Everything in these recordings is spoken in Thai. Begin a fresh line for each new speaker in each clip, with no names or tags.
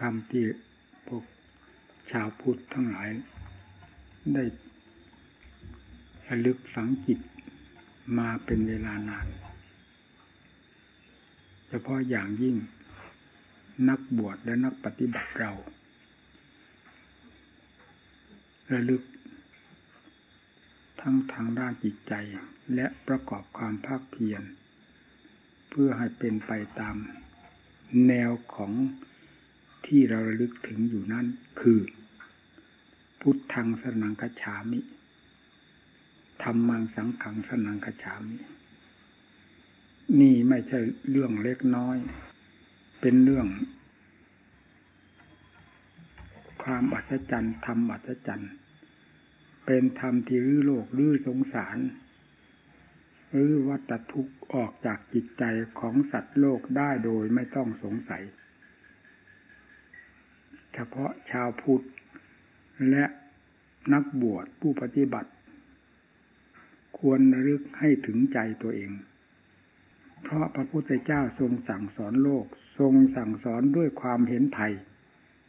คำที่พวกชาวพุทธทั้งหลาย ได้ระลึกฝังจิตมาเป็นเวลานาน เฉพาะอย่างยิ่งนักบวชและนักปฏิบัติเรา ระลึก ทั้งทางด้านจิตใจและประกอบความภาคเพียรเพื่อให้เป็นไปตามแนวของ ที่เราระลึกถึงอยู่นั่นคือ พุทธังสนังกฉามิธรรมังสังขังสนังกฉามิ นี่ไม่ใช่เรื่องเล็กน้อย เป็นเรื่อง ความอัศจรรย์ธรรมอัศจรรย์เป็นธรรมที่รื้อโลกรื้อสงสารรื้อวัตทุกข์ออกจากจิตใจของสัตว์โลกได้โดยไม่ต้องสงสัย ฉพาะชาวพุทธ และนักบวชผู้ปฏิบัติ ควรรึกให้ถึงใจตัวเอง เพราะพระพุทธเจ้าทรงสั่งสอนโลก ทรงสั่งสอนด้วยความเห็นไทย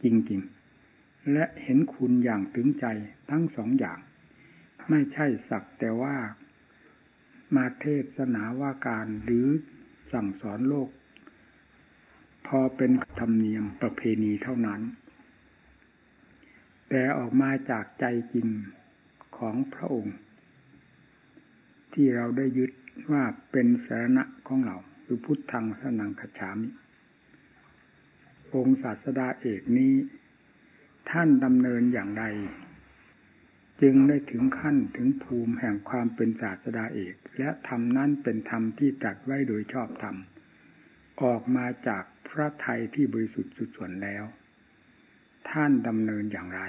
จริงๆ และเห็นคุณอย่างถึงใจทั้งสองอย่าง ไม่ใช่สักแต่ว่ามาเทศนาว่าการหรือสั่งสอนโลก พอเป็นธรรมเนียมประเพณีเท่านั้น แต่ออกมาจากใจจริงของพระองค์ ที่เราได้ยึดว่าเป็นสาระของเราคือพุทธังสนังขฉามิองค์ศาสดาเอกนี้ ท่านดำเนินอย่างไร จึงได้ถึงขั้นถึงภูมิแห่งความเป็นศาสดาเอก และธรรมนั้นเป็นธรรมที่ตัดไว้โดยชอบธรรม ออกมาจากพระไทยที่บริสุทธิ์สุดส่วนแล้ว ท่านดำเนินอย่างไร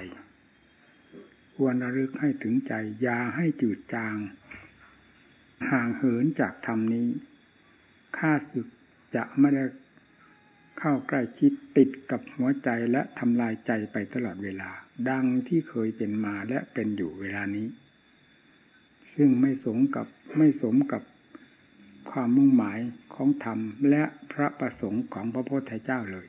ควรระลึกให้ถึงใจยาให้จืดจาง ห่างเหินจากธรรมนี้ข้าศึกจะไม่ได้เข้าใกล้ชิดติดกับหัวใจและทำลายใจไปตลอดเวลา ดังที่เคยเป็นมาและเป็นอยู่เวลานี้ ซึ่งไม่สมกับไม่สมกับความมุ่งหมายของธรรมและพระประสงค์ของพระพุทธเจ้าเลย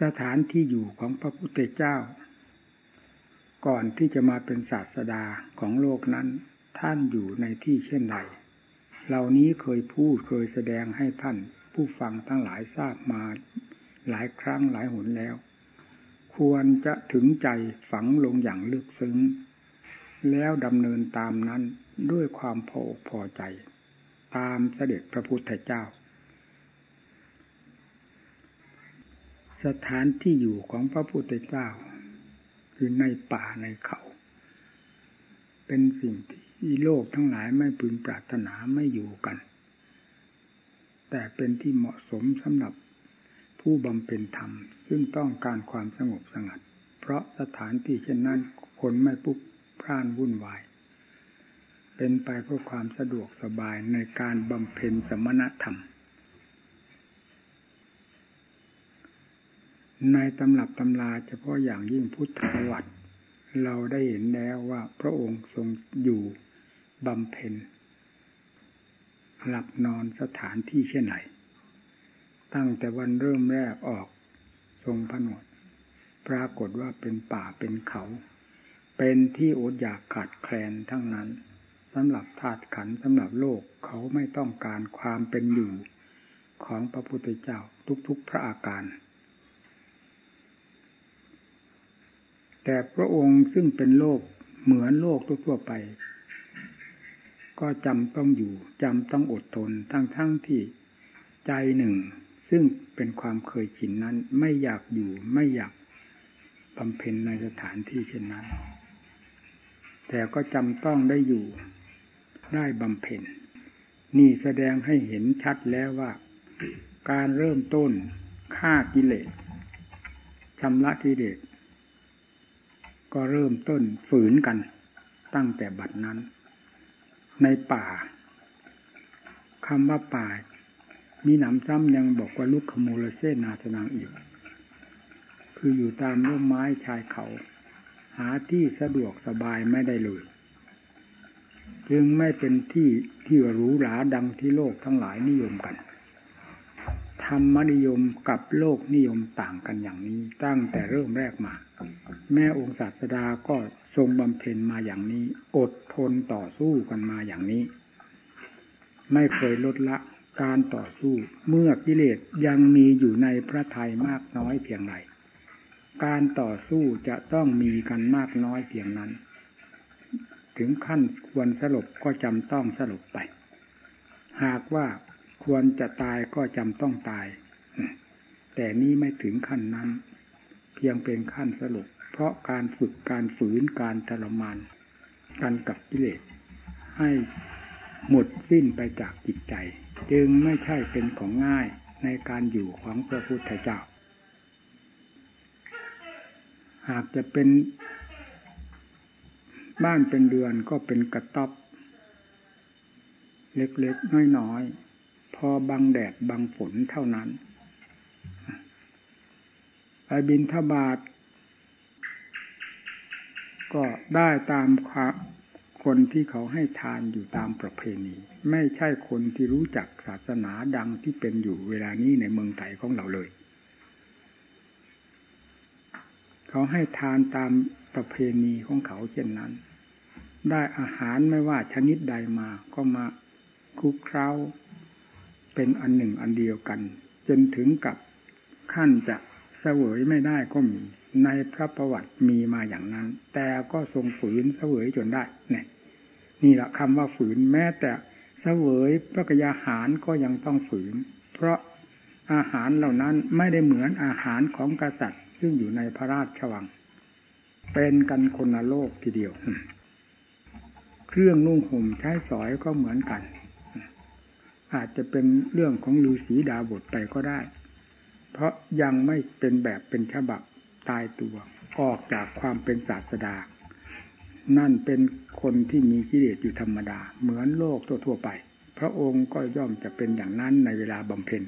สถานที่อยู่ของพระพุทธเจ้า ก่อนที่จะมาเป็นศาสดาของโลกนั้น ท่านอยู่ในที่เช่นใดเหล่านี้เคยพูดเคยแสดงให้ท่านผู้ฟังทั้งหลายทราบมาหลายครั้งหลายหนแล้ว ควรจะถึงใจฝังลงอย่างลึกซึ้ง แล้วดำเนินตามนั้นด้วยความพอพอใจ ตามเสด็จพระพุทธเจ้า สถานที่อยู่ของพระพุทธเจ้า คือในป่าในเขา เป็นสิ่งที่โลกทั้งหลายไม่พึงปรารถนาไม่อยู่กัน แต่เป็นที่เหมาะสมสำหรับผู้บำเพ็ญธรรม ซึ่งต้องการความสงบสงัด เพราะสถานที่เช่นนั้นคนไม่ปุ๊บพร่านวุ่นวาย เป็นไปเพื่อความสะดวกสบายในการบำเพ็ญสมณธรรม ในตำรับตำราเฉพาะอย่างยิ่งพุทธประวัติ เราได้เห็นแล้วว่าพระองค์ทรงอยู่บำเพ็ญ หลับนอนสถานที่เช่นไหน ตั้งแต่วันเริ่มแรกออกทรงผนวด ปรากฏว่าเป็นป่าเป็นเขา เป็นที่อดอยากขาดแคลนทั้งนั้นสำหรับธาตุขันสำหรับโลกเขาไม่ต้องการความเป็นอยู่ของพระพุทธเจ้าทุกๆพระอาการ แต่พระองค์ซึ่งเป็นโลกเหมือนโลกทั่วไป ก็จำต้องอยู่จำต้องอดทนทั้งๆทที่ใจหนึ่ง ซึ่งเป็นความเคยชินนั้นไม่อยากอยู่ไม่อยากบำเพ็ญในสถานที่เช่นนั้น แต่ก็จำต้องได้อยู่ได้บำเพ็ญ นี่แสดงให้เห็นชัดแล้วว่า การเริ่มต้นฆ่ากิเลสชำระกิเลส ก็เริ่มต้นฝืนกัน ตั้งแต่บัดนั้น ในป่าคำว่าป่า มีหนำซ้ำยังบอกว่าลุกขโมลเซนาสนางอีก คืออยู่ตามร่มไม้ชายเขา หาที่สะดวกสบายไม่ได้เลยจึงไม่เป็นที่ที่หรูหราดังที่โลกทั้งหลายนิยมกัน ธรรมนิยมกับโลกนิยมต่างกันอย่างนี้ตั้งแต่เริ่มแรกมา แม่องค์ศาสดาก็ทรงบำเพ็ญมาอย่างนี้ อดทนต่อสู้กันมาอย่างนี้ ไม่เคยลดละการต่อสู้เมื่อกิเลสยังมีอยู่ในพระทัยมากน้อยเพียงไรการต่อสู้จะต้องมีกันมากน้อยเพียงนั้น ถึงขั้นควรสลบก็จำต้องสลบไป หากว่าควรจะตายก็จำต้องตาย แต่นี้ไม่ถึงขั้นนั้น พียงเป็นขั้นสลบเพราะการฝึกการฝืนการทรมานกันกับกิเลสให้หมดสิ้นไปจากจิตใจ จึงไม่ใช่เป็นของง่ายในการอยู่ของพระพุทธเจ้า หากจะเป็นบ้านเป็นเดือนก็เป็นกระต๊อบ เล็กๆ น้อยๆ พอบังแดดบังฝนเท่านั้น บินทบาท ก็ได้ตามคนที่เขาให้ทานอยู่ตามประเพณี ไม่ใช่คนที่รู้จักศาสนาดังที่เป็นอยู่เวลานี้ในเมืองไทยของเราเลย เขาให้ทานตามประเพณีของเขาเช่นนั้น ได้อาหารไม่ว่าชนิดใดมาก็มาคุกเคล้าเป็นอันหนึ่งอันเดียวกัน จนถึงกับขั้นจะ เสวยไม่ได้ก็มีในพระประวัติมีมาอย่างนั้น แต่ก็ทรงฝืนเสวยจนได้เนี่ยนี่แหละคำว่าฝืนแม้แต่เสวยพระกยาหารก็ยังต้องฝืน เพราะอาหารเหล่านั้นไม่ได้เหมือนอาหารของกษัตริย์ ซึ่งอยู่ในพระราชวัง เป็นกันคนละโลกทีเดียว เครื่องนุ่งห่มใช้สอยก็เหมือนกัน อาจจะเป็นเรื่องของฤาษีดาบทไปก็ได้ เพราะยังไม่เป็นแบบเป็นฉบับตายตัวออกจากความเป็นศาสดา นั่นเป็นคนที่มีกิเลสอยู่ธรรมดา เหมือนโลกทั่วๆไป พระองค์ก็ย่อมจะเป็นอย่างนั้นในเวลาบำเพ็ญ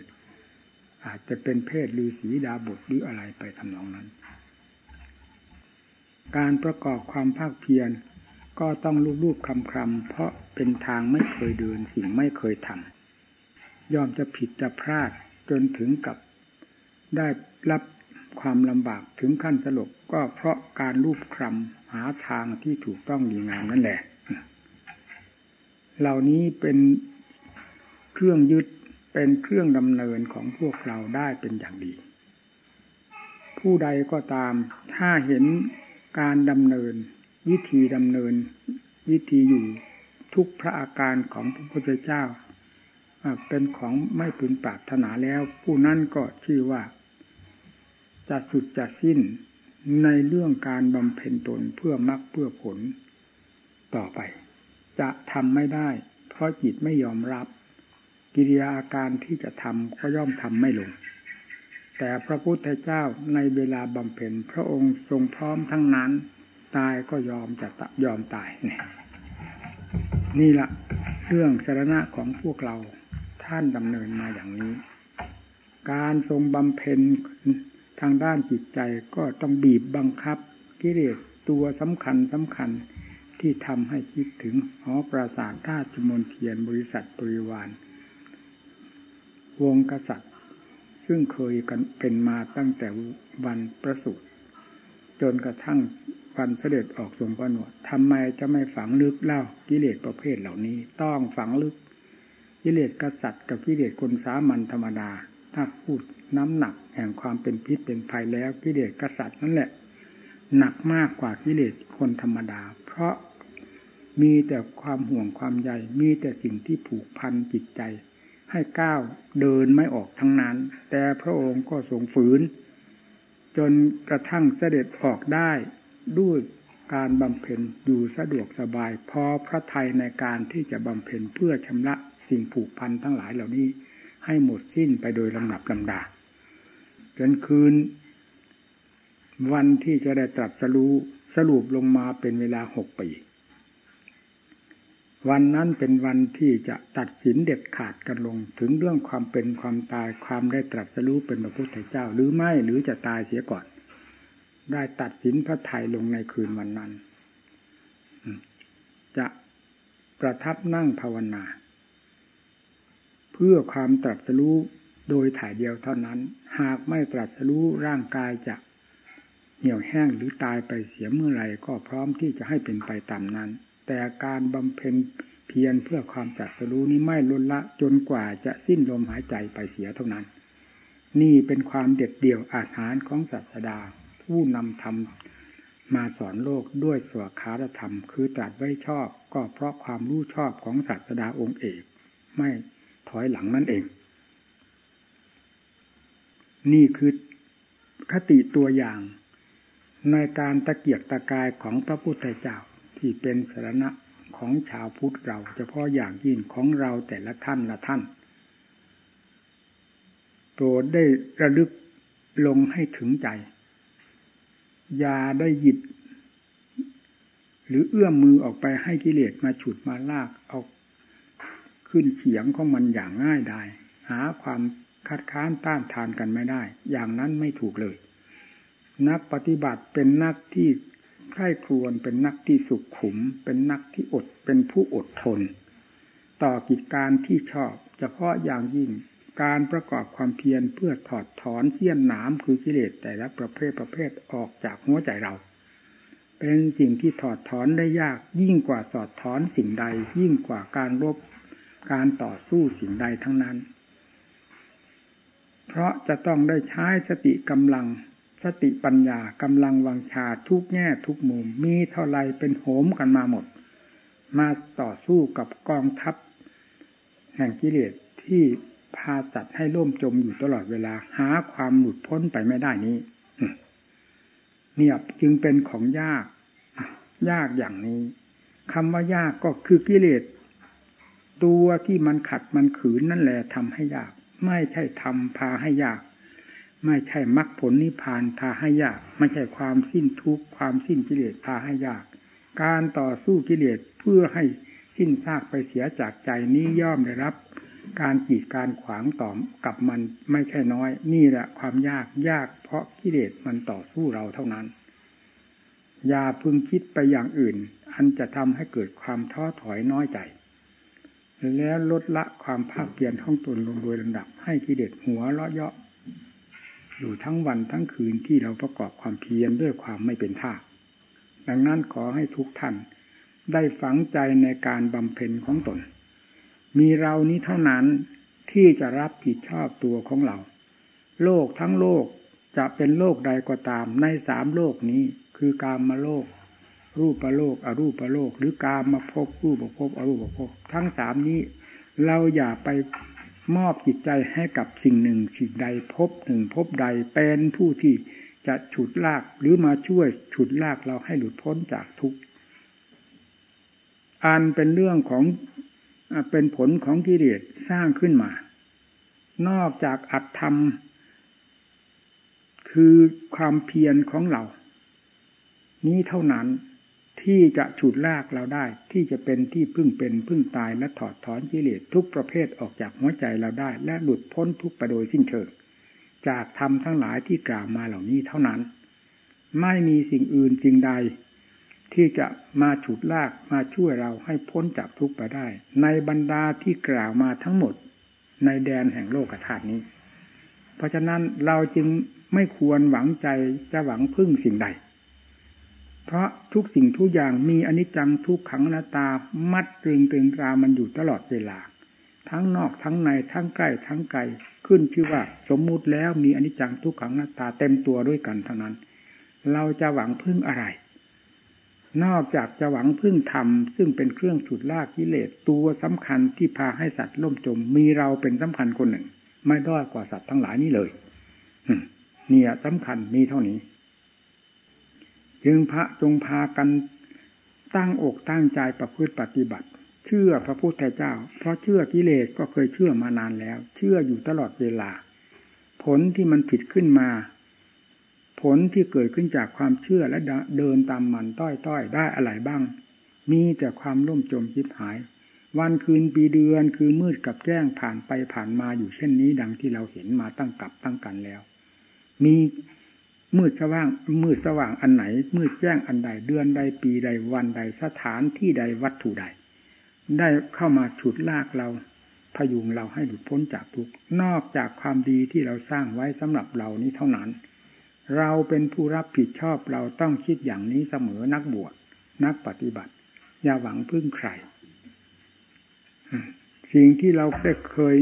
อาจจะเป็นเพศฤาษีดาบทหรืออะไรไปทำนองนั้น การประกอบความภาคเพียรก็ต้องรูปๆคำๆเพราะเป็นทางไม่เคยเดินสิ่งไม่เคยทำย่อมจะผิดจะพลาดจนถึงกับ ได้รับความลำบากถึงขั้นสลบก็เพราะการรูปคลำหาทางที่ถูกต้องดีงามนั่นแหละ เหล่านี้เป็นเครื่องยึดเป็นเครื่องดำเนินของพวกเราได้เป็นอย่างดี ผู้ใดก็ตามถ้าเห็นการดำเนิน วิธีดำเนิน วิธีอยู่ทุกพระอาการของพระพุทธเจ้าเป็นของไม่พึงปรารถนาแล้ว ผู้นั้นก็ชื่อว่า จะสุดจะสิ้นในเรื่องการบำเพ็ญตนเพื่อมรักเพื่อผล ต่อไป จะทำไม่ได้ เพราะจิตไม่ยอมรับ กิริยาอาการที่จะทำก็ย่อมทำไม่ลง แต่พระพุทธเจ้าในเวลาบำเพ็ญพระองค์ทรงพร้อมทั้งนั้น ตายก็ยอมจะยอมตายเนี่ยนี่ละเรื่องสารณะของพวกเราท่านดำเนินมาอย่างนี้ การทรงบำเพ็ญ ทางด้านจิตใจก็ต้องบีบบังคับ กิเลสตัวสำคัญสำคัญที่ทำให้คิดถึงหอปราสาทราชมนเทียนบริษัทบริวาร วงกษัตริย์ ซึ่งเคยกันเป็นมาตั้งแต่วันประสูติจนกระทั่งวันเสด็จออกทรงประนวดทำไมจะไม่ฝังลึกเล่ากิเลสประเภทเหล่านี้ ต้องฝังลึกกิเลสกษัตริย์กับกิเลสคนสามัญธรรมดาถ้าพูด น้ำหนักแห่งความเป็นพิษเป็นภัยแล้วกิเลสกษัตริย์นั่นแหละ หนักมากกว่ากิเลสคนธรรมดา เพราะมีแต่ความห่วงความใยมีแต่สิ่งที่ผูกพันจิตใจ ให้ก้าวเดินไม่ออกทั้งนั้น แต่พระองค์ก็ทรงฝืน จนกระทั่งเสด็จออกได้ด้วยการบำเพ็ญอยู่สะดวกสบาย พอพระไทยในการที่จะบำเพ็ญเพื่อชำระสิ่งผูกพันทั้งหลายเหล่านี้ ให้หมดสิ้นไปโดยลำดับลำดา จนคืน วันที่จะได้ตรัสรู้สรุปลงมาเป็นเวลาหกปีวันนั้นเป็นวันที่จะตัดสินเด็ดขาดกันลง ถึงเรื่องความเป็นความตายความได้ตรัสรู้เป็นพระพุทธเจ้า หรือไม่หรือจะตายเสียก่อน ได้ตัดสินพระไทยลงในคืนวันนั้น จะประทับนั่งภาวนา เพื่อความตรัสรู้ โดยถ่ายเดียวเท่านั้น หากไม่ตรัสรู้ร่างกายจะเหี่ยวแห้งหรือตายไปเสียเมื่อไรก็พร้อมที่จะให้เป็นไปตามนั้น แต่การบำเพ็ญเพียรเพื่อความตรัสรู้นี้ไม่ลดละจนกว่าจะสิ้นลมหายใจไปเสียเท่านั้น นี่เป็นความเด็ดเดี่ยวอาหารของศาสดา ผู้นำธรรมมาสอนโลกด้วยสวขาธรรม คือตรัสไว้ชอบก็เพราะความรู้ชอบของศาสดาองค์เอก ไม่ถอยหลังนั่นเอง นี่คือคติตัวอย่าง ในการตะเกียกตะกายของพระพุทธเจ้าที่เป็นสารณะของชาวพุทธเราเฉพาะอย่างยิ่งของเราแต่ละท่านละท่าน โปรดได้ระลึกลงให้ถึงใจ อย่าได้หยิบ หรือเอื้อมมือออกไปให้กิเลสมาฉุดมาลากเอาขึ้นเขียงของมันอย่างง่ายได้หาความ คัดค้านต้านทานกันไม่ได้ อย่างนั้นไม่ถูกเลย นักปฏิบัติเป็นนักที่ใคร่ครวญเป็นนักที่สุขขุม เป็นนักที่อดเป็นผู้อดทน ต่อกิจการที่ชอบเฉพาะอย่างยิ่งการประกอบความเพียรเพื่อถอดถอนเสี้ยนหนามคือกิเลสแต่ละประเภทประเภทออกจากหัวใจเรา เป็นสิ่งที่ถอดถอนได้ยากยิ่งกว่าสอดถอนสิ่งใด ยิ่งกว่าการรบการต่อสู้สิ่งใดทั้งนั้น เพราะจะต้องได้ใช้สติกำลัง สติปัญญากำลังวังชาทุกแง่ทุกมุมมีเท่าไรเป็นโหมกันมาหมด มาต่อสู้กับกองทัพ แห่งกิเลสที่พาสัตว์ให้ล่มจมอยู่ตลอดเวลาหาความหลุดพ้นไปไม่ได้นี้เนี่ยจึงเป็นของยาก ยากอย่างนี้คำว่ายากก็คือกิเลสตัวที่มันขัดมันขืนนั่นแหละทำให้ยาก ไม่ใช่ทำพาให้ยาก ไม่ใช่มรรคผลนิพพานพาให้ยาก ไม่ใช่ความสิ้นทุกข์ความสิ้นกิเลสพาให้ยาก การต่อสู้กิเลสเพื่อให้สิ้นซากไปเสียจากใจนี้ย่อมได้รับ การกีดการขวางต่อกับมันไม่ใช่น้อย นี่แหละความยากยากเพราะกิเลสมันต่อสู้เราเท่านั้น อย่าพึงคิดไปอย่างอื่น อันจะทำให้เกิดความท้อถอยน้อยใจ แล้วลดละความภาคเปลี่ยนของตนลงโดยลำดับ ให้กิเลสหัวเลาะเยาะอยู่ทั้งวันทั้งคืนที่เราประกอบความเพียรด้วยความไม่เป็นท่า ดังนั้นขอให้ทุกท่านได้ฝังใจในการบำเพ็ญของตน มีเรานี้เท่านั้นที่จะรับผิดชอบตัวของเรา โลกทั้งโลกจะเป็นโลกใดก็ตามในสามโลกนี้ คือกามมาโลก รูปโลกอรูปโลก หรือกามมาพบรูปภพอรูปภพทั้งสามนี้ เราอย่าไปมอบจิตใจให้กับสิ่งหนึ่งสิ่งใดพบหนึ่งพบใดเป็นผู้ที่จะฉุดลากหรือมาช่วยฉุดลากเราให้หลุดพ้นจากทุกข์อันเป็นเรื่องของเป็นผลของกิเลสสร้างขึ้นมา นอกจากอัตธรรม คือความเพียรของเรา นี้เท่านั้น ที่จะฉุดลากเราได้ ที่จะเป็นที่พึ่งเป็นพึ่งตายและถอดถอนกิเลสทุกประเภทออกจากหัวใจเราได้ และหลุดพ้นทุกประโดยสิ้นเชิง จากธรรมทั้งหลายที่กล่าวมาเหล่านี้เท่านั้น ไม่มีสิ่งอื่นสิ่งใด ที่จะมาฉุดลากมาช่วยเราให้พ้นจากทุกข์ไปได้ ในบรรดาที่กล่าวมาทั้งหมด ในแดนแห่งโลกธาตุนี้ เพราะฉะนั้นเราจึงไม่ควรหวังใจจะหวังพึ่งสิ่งใด เพราะทุกสิ่งทุกอย่างมีอนิจจังทุกขังนาตามัดตรึงตึงตรามันอยู่ตลอดเวลา ทั้งนอกทั้งในทั้งใกล้ทั้งไกลขึ้นชื่อว่าสมมุติแล้วมีอนิจจังทุกขังนาตาเต็มตัวด้วยกันทั้งนั้น เราจะหวังพึ่งอะไร นอกจากจะหวังพึ่งธรรมซึ่งเป็นเครื่องฉุดลากกิเลสตัวสำคัญที่พาให้สัตว์ล่มจมมีเราเป็นสำคัญคนหนึ่ง ไม่ด้อยกว่าสัตว์ทั้งหลายนี้เลยเนี่ยสำคัญมีเท่านี้ จึงพระจงพากันตั้งอกตั้งใจประพฤติปฏิบัติ เชื่อพระพุทธเจ้า เพราะเชื่อกิเลสก็เคยเชื่อมานานแล้ว เชื่ออยู่ตลอดเวลา ผลที่มันผิดขึ้นมา ผลที่เกิดขึ้นจากความเชื่อและเดินตามมันต้อยต้อยได้อะไรบ้าง มีแต่ความล่มจมจิบหาย วันคืนปีเดือนคือมืดกับแจ้งผ่านไปผ่านมาอยู่เช่นนี้ดังที่เราเห็นมาตั้งกับตั้งกันแล้ว มี มืดสว่างมืดสว่างอันไหน มืดแจ้งอันใดเดือนใดปีใดวันใดสถานที่ใดวัตถุใด ได้เข้ามาฉุดลากเราพยุงเราให้หลุดพ้นจากทุกข์นอกจากความดีที่เราสร้างไว้สำหรับเรานี้เท่านั้น เราเป็นผู้รับผิดชอบเราต้องคิดอย่างนี้เสมอนักบวชนักปฏิบัติ อย่าหวังพึ่งใคร สิ่งที่เราได้เคย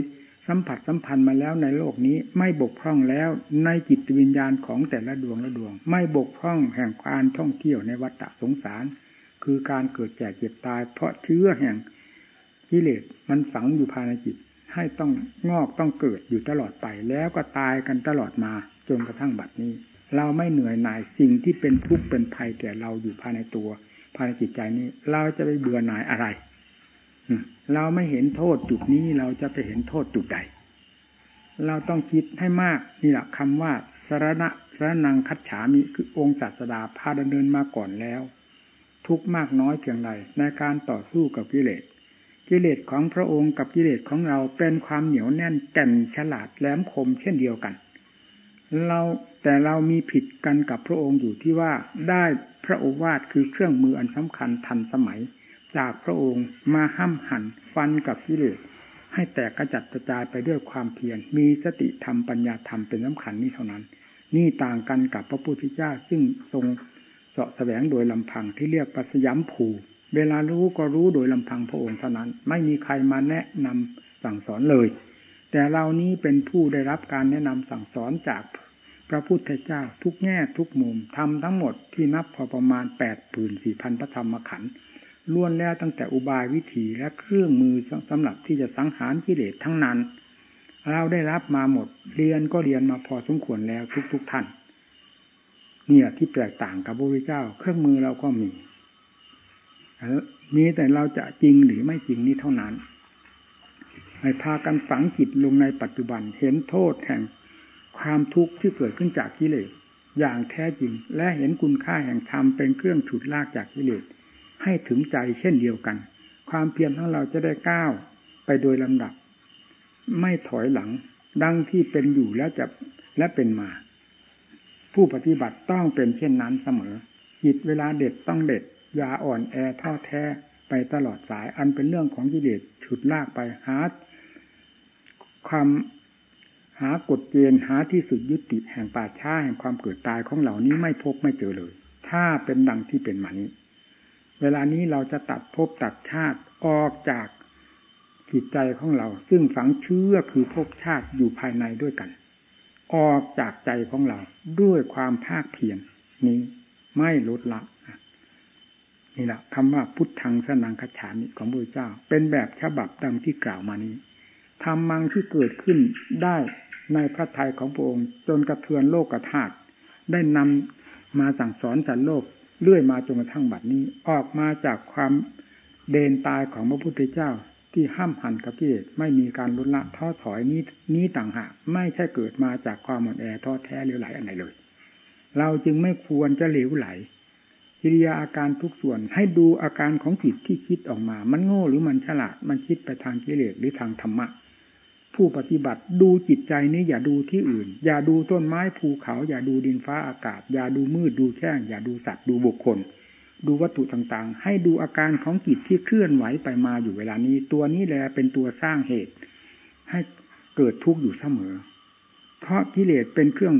สัมผัสสัมพันธ์มาแล้วในโลกนี้ไม่บกพร่องแล้วในจิตวิญญาณของแต่ละดวงละดวง ไม่บกพร่องแห่งการท่องเที่ยวในวัฏสงสาร คือการเกิดแก่เจ็บตาย เพราะเชื้อแห่งกิเลสมันฝังอยู่ภายในจิต ให้ต้องงอกต้องเกิดอยู่ตลอดไป แล้วก็ตายกันตลอดมาจนกระทั่งบัดนี้ เราไม่เหนื่อยหน่ายสิ่งที่เป็นทุกข์เป็นภัยแก่เราอยู่ภายในตัว ภายในจิตใจนี้ เราจะไปเบื่อหน่ายอะไร เราไม่เห็นโทษจุดนี้เราจะไปเห็นโทษจุดใด เราต้องคิดให้มากนี่แหละคำว่าสารณะสารนังคัจฉามิคือองค์ศาสดาพาดำเนินมาก่อนแล้ว ทุกมากน้อยเพียงไรในการต่อสู้กับกิเลสกิเลสของพระองค์กับกิเลสของเราเป็นความเหนียวแน่นแก่นฉลาดแหลมคมเช่นเดียวกัน เราแต่เรามีผิดกันกับพระองค์อยู่ที่ว่าได้พระโอวาทคือเครื่องมืออันสำคัญทันสมัย จากพระองค์มาห้ำหั่นฟันกับกิเลสให้แตกกระจัดกระจายไปด้วยความเพียรมีสติธรรมปัญญาธรรมเป็นสำคัญนี้เท่านั้น นี่ต่างกันกับพระพุทธเจ้าซึ่งทรงเสาะแสวงโดยลำพังที่เรียกปัสยามผูเวลารู้ก็รู้โดยลำพังพระองค์เท่านั้น ไม่มีใครมาแนะนำสั่งสอนเลย แต่เรานี้เป็นผู้ได้รับการแนะนำสั่งสอนจากพระพุทธเจ้าทุกแง่ทุกมุมทำทั้งหมดที่นับพอประมาณแปดปืนสี่พันพระธรรมขันธ์ ล้วนแล้วตั้งแต่อุบายวิธีและเครื่องมือสำหรับที่จะสังหารกิเลสทั้งนั้น เราได้รับมาหมด เรียนก็เรียนมาพอสมควรแล้วทุกๆทท่าน เนี่ยที่แตกต่างกับพระพุทธเจ้า เครื่องมือเราก็มีมีแต่เราจะจริงหรือไม่จริงนี้เท่านั้นให้พากันฝังจิตลงในปัจจุบันเห็นโทษแห่งความทุกข์ที่เกิดขึ้นจากกิเลสอย่างแท้จริง และเห็นคุณค่าแห่งธรรมเป็นเครื่องฉุดลากจากกิเลส ให้ถึงใจเช่นเดียวกัน ความเพียรของเราจะได้ก้าวไปโดยลำดับ ไม่ถอยหลัง ดังที่เป็นอยู่แล้วจะและเป็นมา ผู้ปฏิบัติต้องเป็นเช่นนั้นเสมอจิตเวลาเด็ดต้องเด็ดยาอ่อนแอท่อแท้ไปตลอดสายอันเป็นเรื่องของกิเลสฉุดลากไปหาความหากฎเกณฑ์หาที่สุดยุติแห่งป่าช้าแห่งความเกิดตายของเหล่านี้ไม่พบไม่เจอเลย ถ้าเป็นดังที่เป็นมานี้ เวลานี้เราจะตัดภพตัดชาติออกจากจิตใจของเรา ซึ่งฝังเชื่อคือภพชาติอยู่ภายในด้วยกัน ออกจากใจของเราด้วยความภาคเพียรนี้ไม่ลดละนี่แหละคำว่าพุทธังสนังคฉามิของพระเจ้า เป็นแบบฉบับดังที่กล่าวมานี้ธรรมังที่เกิดขึ้นได้ในพระทัยของพระองค์ จนกระเทือนโลกธาตุได้นำมาสั่งสอนสัตว์โลก เลื่อยมาจนกระทั่งบัดนี้ ออกมาจากความเดนตายของพระพุทธเจ้าที่ห้ามหันกับกิเลสไม่มีการลดละท้อถอยนี้นี้ต่างหากไม่ใช่เกิดมาจากความหมดแอท้อแท้เหลวไหลอันไหนเลย เราจึงไม่ควรจะเหลวไหลกิริยาอาการทุกส่วนให้ดูอาการของจิตที่คิดออกมา มันโง่หรือมันฉลาดมันคิดไปทางกิเลสหรือทางธรรมะ ผู้ปฏิบัติดูจิตใจนี้อย่าดูที่อื่น อย่าดูต้นไม้ภูเขา อย่าดูดินฟ้าอากาศ อย่าดูมืดดูแจ้งอย่าดูสัตว์ดูบุคคล ดูวัตถุต่างๆ ให้ดูอาการของจิตที่เคลื่อนไหวไปมาอยู่เวลานี้ ตัวนี้แหละเป็นตัวสร้างเหตุ ให้เกิดทุกข์อยู่เสมอ เพราะกิเลสเป็นเครื่อง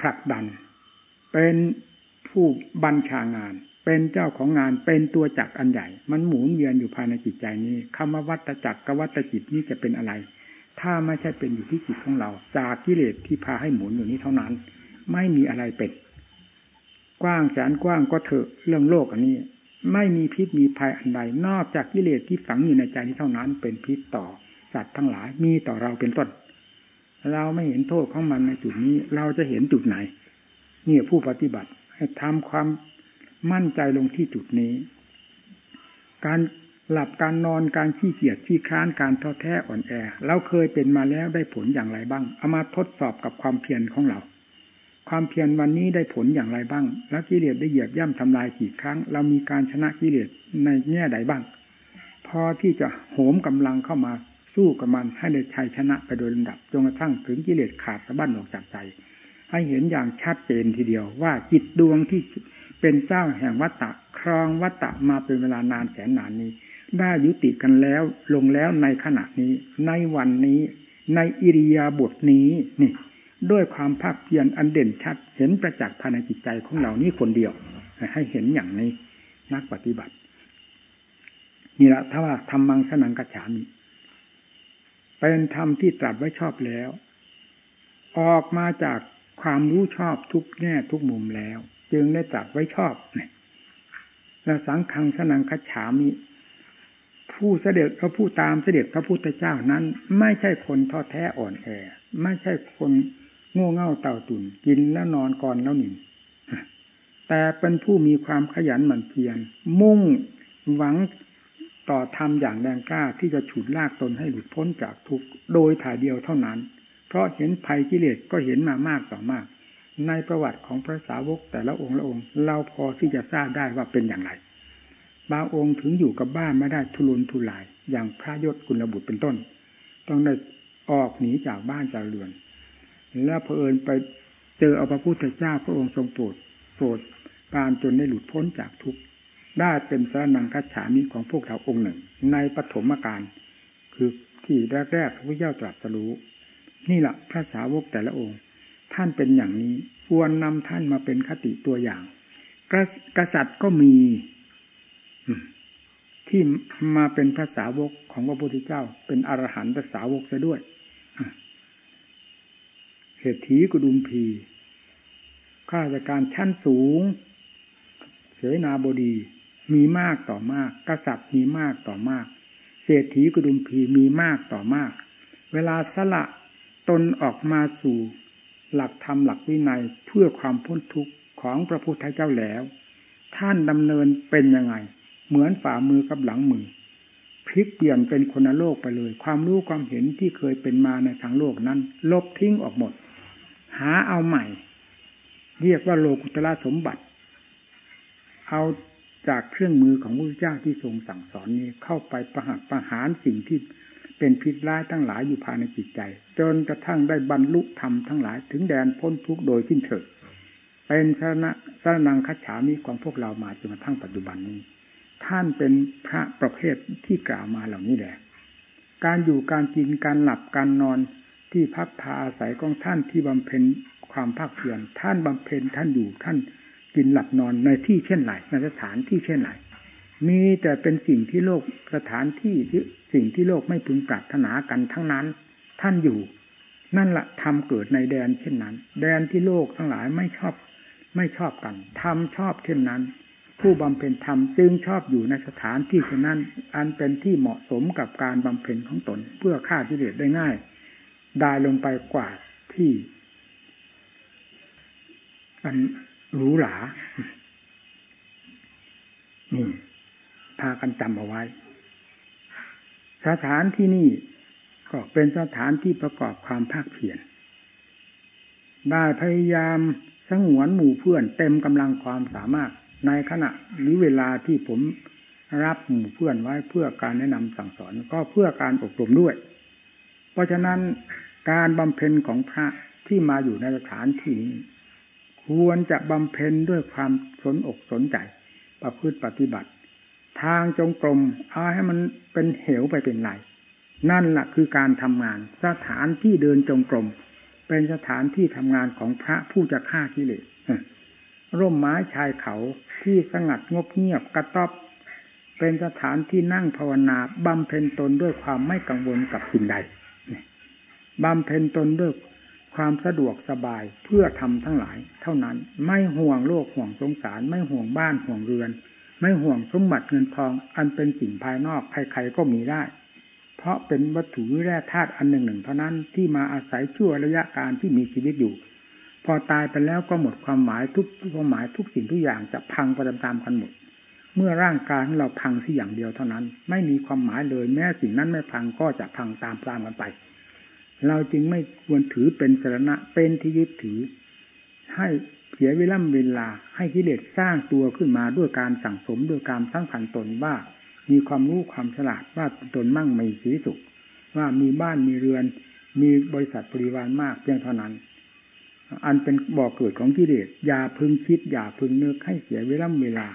ผลักดัน เป็นผู้บัญชางาน เป็นเจ้าของงานเป็นตัวจักรอันใหญ่ มันหมุนเวียนอยู่ภายในจิตใจนี้คำว่าวัตจักรกับวัตจิตนี้จะเป็นอะไร ถ้าไม่ใช่เป็นอยู่ที่จิตของเรา จากกิเลสที่พาให้หมุนอยู่นี้เท่านั้น ไม่มีอะไรเป็นกว้างแสนกว้างก็เถอะเรื่องโลกอันนี้ ไม่มีพิษมีภัยอันใด นอกจากกิเลสที่ฝังอยู่ในใจนี้เท่านั้น เป็นพิษต่อสัตว์ทั้งหลายมีต่อเราเป็นต้น เราไม่เห็นโทษของมันในจุดนี้ เราจะเห็นจุดไหนนี่ผู้ปฏิบัติให้ทำความมั่นใจลงที่จุดนี้ การ หลับการนอนการขี้เกียจขี้ค้านการท้อแท้อ่อนแอเราเคยเป็นมาแล้วได้ผลอย่างไรบ้างเอามาทดสอบกับความเพียรของเรา ความเพียรวันนี้ได้ผลอย่างไรบ้าง แล้วกิเลสได้เหยียบย่ำทำลายกี่ครั้ง เรามีการชนะกิเลสในแง่ใดบ้าง พอที่จะโหมกำลังเข้ามาสู้กับมันให้ได้ชัยชนะไปโดยลำดับจนกระทั่งถึงกิเลสขาดสะบั้นออกจากใจ ให้เห็นอย่างชัดเจนทีเดียวว่าจิตดวงที่เป็นเจ้าแห่งวัตตะครองวัตตะมาเป็นเวลานานแสนนานนี้ ได้ยุติกันแล้วลงแล้วในขณะนี้ ในวันนี้ ในอิริยาบถนี้นี่ด้วยความภาคเพียรอันเด่นชัด เห็นประจักษ์ภายในจิตใจของเรานี้คนเดียว ให้เห็นอย่างนี้นักปฏิบัติ นี่แหละถ้าว่าทำมังสนังกัจฉามิเป็นธรรมที่ตรัสไว้ชอบแล้ว ออกมาจากความรู้ชอบทุกแง่ทุกมุมแล้ว จึงได้ตรัสไว้ชอบเนี่ยและสังขังสนังคัจฉามิ ผู้เสด็จพระผู้ตามเสด็จพระพุทธเจ้านั้น ไม่ใช่คนท้อแท้อ่อนแอ ไม่ใช่คนโง่เง่าเต่าตุ่นกินแล้วนอนก่อนแล้วหนิแต่เป็นผู้มีความขยันหมั่นเพียรมุ่งหวังต่อธรรมอย่างแรงกล้าที่จะฉุดลากตนให้หลุดพ้นจากทุกข์โดยถ่ายเดียวเท่านั้น เพราะเห็นภัยกิเลสก็เห็นมามากต่อมาก ในประวัติของพระสาวกแต่ละองค์ละองค์ เราพอที่จะทราบได้ว่าเป็นอย่างไร บางองค์ถึงอยู่กับบ้านไม่ได้ทุรนทุราย อย่างพระยศกุลบุตรเป็นต้น ต้องได้ออกหนีจากบ้านจากเรือน แล้วเผอิญไปเจอเอาพระพุทธเจ้าพระองค์ทรงโปรดโปรดปานจนได้หลุดพ้นจากทุกข์ได้เป็นสานังคัจฉามิของพวกเราองค์หนึ่ง ในปฐมกาลคือที่แรกๆพระพุทธเจ้าตรัสรู้ นี่แหละพระสาวกแต่ละองค์ ท่านเป็นอย่างนี้ควรนำท่านมาเป็นคติตัวอย่าง กษัตริย์ก็มี ที่มาเป็นภาษาวกของพระพุทธเจ้า เป็นอรหันตสาวกซะด้วยเศรษฐีกุดุมพีข้าราชการชั้นสูง เสนาบดี มีมากต่อมาก กษัตริย์มีมากต่อมาก เศรษฐีกุดุมพีมีมากต่อมาก เวลาสละตนออกมาสู่หลักธรรมหลักวินัยเพื่อความพ้นทุกข์ของพระพุทธเจ้าแล้ว ท่านดำเนินเป็นยังไง เหมือนฝ่ามือกับหลังมือ พลิกเปลี่ยนเป็นคนโลกไปเลย ความรู้ความเห็นที่เคยเป็นมาในทางโลกนั้น ลบทิ้งออกหมด หาเอาใหม่ เรียกว่าโลกุตละสมบัติ เอาจากเครื่องมือของพระเจ้าที่ทรงสั่งสอนนี้เข้าไปประหักประหารสิ่งที่เป็นพิษร้ายทั้งหลายอยู่ภายในจิตใจ จนกระทั่งได้บรรลุธรรมทั้งหลายถึงแดนพ้นทุกข์โดยสิ้นเชิงเป็นสาระสรนังคัจฉามิของพวกเรามาจนกระทั่งปัจจุบันนี้ ท่านเป็นพระประเภทที่กล่าวมาเหล่านี้แหละ การอยู่การกินการหลับการนอนที่พักพาอาศัยของท่านที่บำเพ็ญความภาคเพียรท่านบำเพ็ญท่านอยู่ท่านกินหลับนอนในที่เช่นไรในสถานที่เช่นไรมีแต่เป็นสิ่งที่โลกสถานที่สิ่งที่โลกไม่พึงปรารถนากันทั้งนั้น ท่านอยู่ นั่นละทำเกิดในแดนเช่นนั้น แดนที่โลกทั้งหลายไม่ชอบไม่ชอบกันทำชอบเช่นนั้น ผู้บำเพ็ญธรรมจึงชอบอยู่ในสถานที่เช่นนั้น อันเป็นที่เหมาะสมกับการบำเพ็ญของตนเพื่อฆ่าที่เดชได้ง่าย ได้ลงไปกว่าที่ อันหรูหรา นี่ พากันจำเอาไว้ สถานที่นี่ก็เป็นสถานที่ประกอบความภาคเพียรได้พยายามสงวนหมู่เพื่อนเต็มกำลังความสามารถ ในขณะหรือเวลาที่ผมรับหมู่เพื่อนไว้เพื่อการแนะนำสั่งสอนก็เพื่อการอบรมด้วย เพราะฉะนั้นการบำเพ็ญของพระที่มาอยู่ในสถานที่นี้ ควรจะบำเพ็ญด้วยความสนอกสนใจ ประพฤติปฏิบัติ ทางจงกรมเอาให้มันเป็นเหวไปเป็นไรนั่นแหละคือการทำงาน สถานที่เดินจงกรมเป็นสถานที่ทำงานของพระผู้จะฆ่ากิเลส ร่มไม้ชายเขาที่สงัดงบเงียบกระต๊อบ เป็นสถานที่นั่งภาวนาบำเพ็ญตนด้วยความไม่กังวลกับสิ่งใดบำเพ็ญตนด้วยความสะดวกสบายเพื่อทำทั้งหลาย เท่านั้นไม่ห่วงโลกห่วงสงสาร ไม่ห่วงบ้านห่วงเรือน ไม่ห่วงสมบัติเงินทอง อันเป็นสิ่งภายนอกใครๆก็มีได้ เพราะเป็นวัตถุแร่ธาตุอันหนึ่งหนึ่งเท่านั้นที่มาอาศัยชั่วระยะการที่มีชีวิตอยู่ อตายไปแล้วก็หมดความหมายทุกความหมายทุกสิ่งทุกอย่างจะพังไปตามๆกันหมด เมื่อร่างกายของเราพังสิอย่างเดียวเท่านั้น ไม่มีความหมายเลย แม้สิ่งนั้นไม่พังก็จะพังตามตามกันไป เราจึงไม่ควรถือเป็นสาระเป็นที่ยึดถือ ให้เสียเวลาเวลา ให้กิเลสสร้างตัวขึ้นมาด้วยการสั่งสมด้วยการสร้างผันตนว่า มีความรู้ความฉลาดว่าตนมั่งมีสีสุข ว่ามีบ้านมีเรือน มีบริษัทบริวารมากเพียงเท่านั้น อันเป็นบ่อกเกิดของกิเลสอย่าพึงคิด อย่าพึงนึกให้เสียเวลาเวลา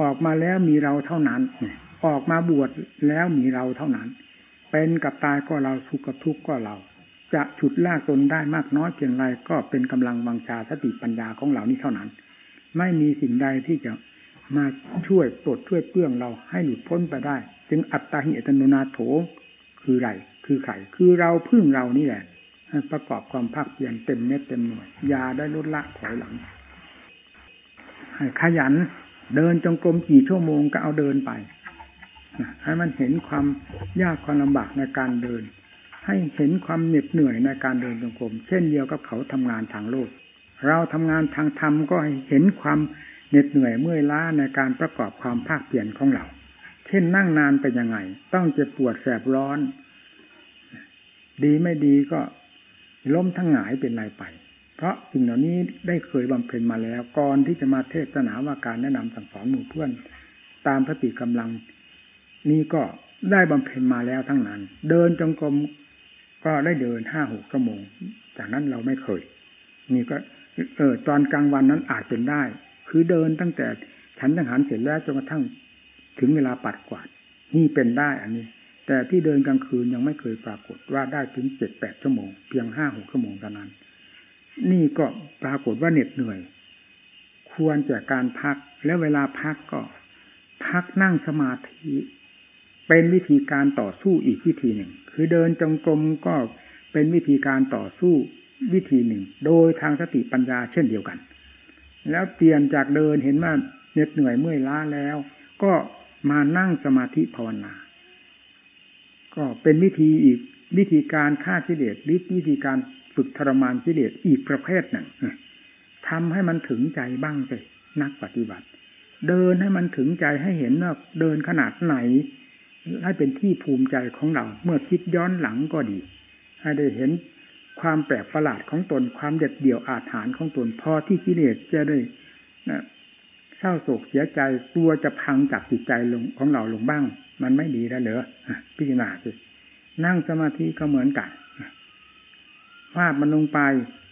ออกมาแล้วมีเราเท่านั้น ออกมาบวชแล้วมีเราเท่านั้น เป็นกับตายก็เราสุขกับทุกข์ก็เรา จะฉุดลากตนได้มากน้อยเพียงไรก็เป็นกำลังวังชาสติปัญญาของเรานี้เท่านั้น ไม่มีสิ่งใดที่จะมาช่วยปลดช่วยเปื้องเราให้หลุดพ้นไปได้ จึงอัตตาหิอัตโนนาโถคือไรคือไข่คือเราพึ่งเรานี่แหละ ประกอบความภาคเพียรเต็มเม็ดเต็มหน่วยยาได้ลดละถอยหลังขยันเดินจงกรมกี่ชั่วโมงก็เอาเดินไปให้มันเห็นความยากความลำบากในการเดิน ให้เห็นความเหน็ดเหนื่อยในการเดินจงกรมเช่นเดียวกับเขาทำงานทางโลก เราทำงานทางธรรมก็เห็นความเหน็ดเหนื่อยเมื่อยล้าในการประกอบความภาคเปลี่ยนของเรา เช่นนั่งนานเป็นยังไง ต้องเจ็บปวดแสบร้อน ดีไม่ดีก็ ล้มทั้งหงายเป็นไรไป เพราะสิ่งเหล่านี้ได้เคยบำเพ็ญมาแล้วก่อนที่จะมาเทศนาว่าการแนะนำสั่งสอนหมู่เพื่อน ตามพติกำลัง นี่ก็ได้บำเพ็ญมาแล้วทั้งนั้น เดินจงกรมก็ได้เดินห้าหกชั่วโมง จากนั้นเราไม่เคย นี่ก็เออตอนกลางวันนั้นอาจเป็นได้ คือเดินตั้งแต่ฉันทั้งหันเสร็จแล้วจนกระทั่งถึงเวลาปัดกวาด นี่เป็นได้อันนี้ แต่ที่เดินกลางคืนยังไม่เคยปรากฏว่าได้ถึงเจ็ดแปดชั่วโมง เพียงห้าหกชั่วโมงเท่านั้น นี่ก็ปรากฏว่าเหน็ดเหนื่อย ควรจะการพักและเวลาพักก็ พักนั่งสมาธิ เป็นวิธีการต่อสู้อีกวิธีหนึ่ง คือเดินจงกรมก็เป็นวิธีการต่อสู้วิธีหนึ่ง โดยทางสติปัญญาเช่นเดียวกัน แล้วเปลี่ยนจากเดินเห็นว่าเหน็ดเหนื่อยเมื่อยล้าแล้ว ก็มานั่งสมาธิภาวนา ก็เป็นวิธีอีกวิธีการฆ่ากิเลสหรือวิธีการฝึกทรมานกิเลสอีกประเภทหนึ่งทำให้มันถึงใจบ้างสินักปฏิบัติ เดินให้มันถึงใจให้เห็นว่าเดินขนาดไหนให้เป็นที่ภูมิใจของเรา เมื่อคิดย้อนหลังก็ดี ให้ได้เห็นความแปลกประหลาดของตนความเด็ดเดี่ยวอาถรรพ์ของตนพอที่กิเลสจะได้เศร้าโศกเสียใจกลัวจะพังจากจิตใจลงของเราลงบ้าง มันไม่ดีแล้วเหรอพิจารณาสินั่งสมาธิก็เหมือนกันวาดมันลงไป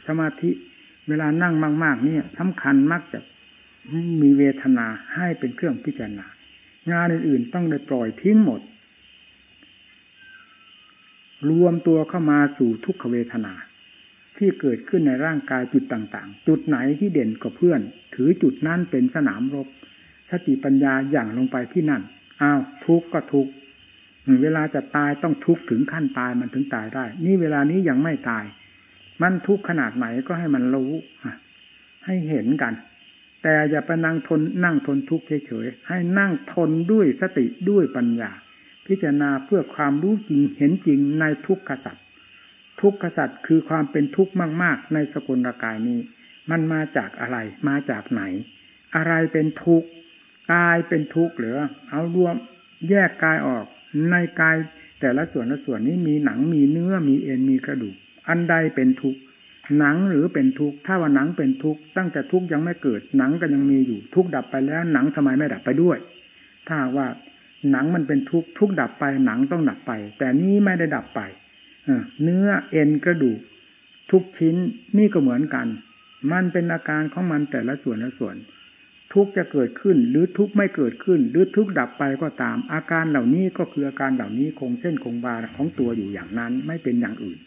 สมาธิ เวลานั่งมากๆนี่สำคัญมักจะมีเวทนาให้เป็นเครื่องพิจารณา งานอื่น ๆ ต้องได้ปล่อยทิ้งหมด รวมตัวเข้ามาสู่ทุกขเวทนา ที่เกิดขึ้นในร่างกายจุดต่าง ๆ จุดไหนที่เด่นกว่าเพื่อน ถือจุดนั้นเป็นสนามรบ สติปัญญาอย่างลงไปที่นั่น อ้าวทุกข์ก็ทุกข์เวลาจะตายต้องทุกข์ถึงขั้นตายมันถึงตายได้ นี่เวลานี้ยังไม่ตาย มันทุกข์ขนาดไหนก็ให้มันรู้ให้เห็นกัน แต่อย่าไปนั่งทนนั่งทนทุกข์เฉยๆให้นั่งทนด้วยสติด้วยปัญญา พิจารณาเพื่อความรู้จริงเห็นจริงในทุกขสัตว์ทุกขสัตว์คือความเป็นทุกข์มากๆ ในสกุลกายนี้ มันมาจากอะไร มาจากไหน อะไรเป็นทุกข์ กายเป็นทุกข์หรือเอารวมแยกกายออก ในกายแต่ละส่วนละส่วนนี้มีหนังมีเนื้อมีเอ็นมีกระดูก อันใดเป็นทุกข์หนังหรือเป็นทุกข์ถ้าว่าหนังเป็นทุกข์ตั้งแต่ทุกข์ยังไม่เกิดหนังก็ยังมีอยู่ทุกข์ดับไปแล้วหนังทำไมไม่ดับไปด้วย ถ้าว่าหนังมันเป็นทุกข์ทุกข์ดับไปหนังต้องดับไป แต่นี้ไม่ได้ดับไปเนื้อเอ็นกระดูก ทุกชิ้นนี่ก็เหมือนกัน มันเป็นอาการของมันแต่ละส่วนละส่วน ทุกจะเกิดขึ้น หรือทุกไม่เกิดขึ้น หรือทุกดับไปก็ตาม อาการเหล่านี้ก็คืออาการเหล่านี้คงเส้นคงวาของตัวอยู่อย่างนั้นไม่เป็นอย่างอื่น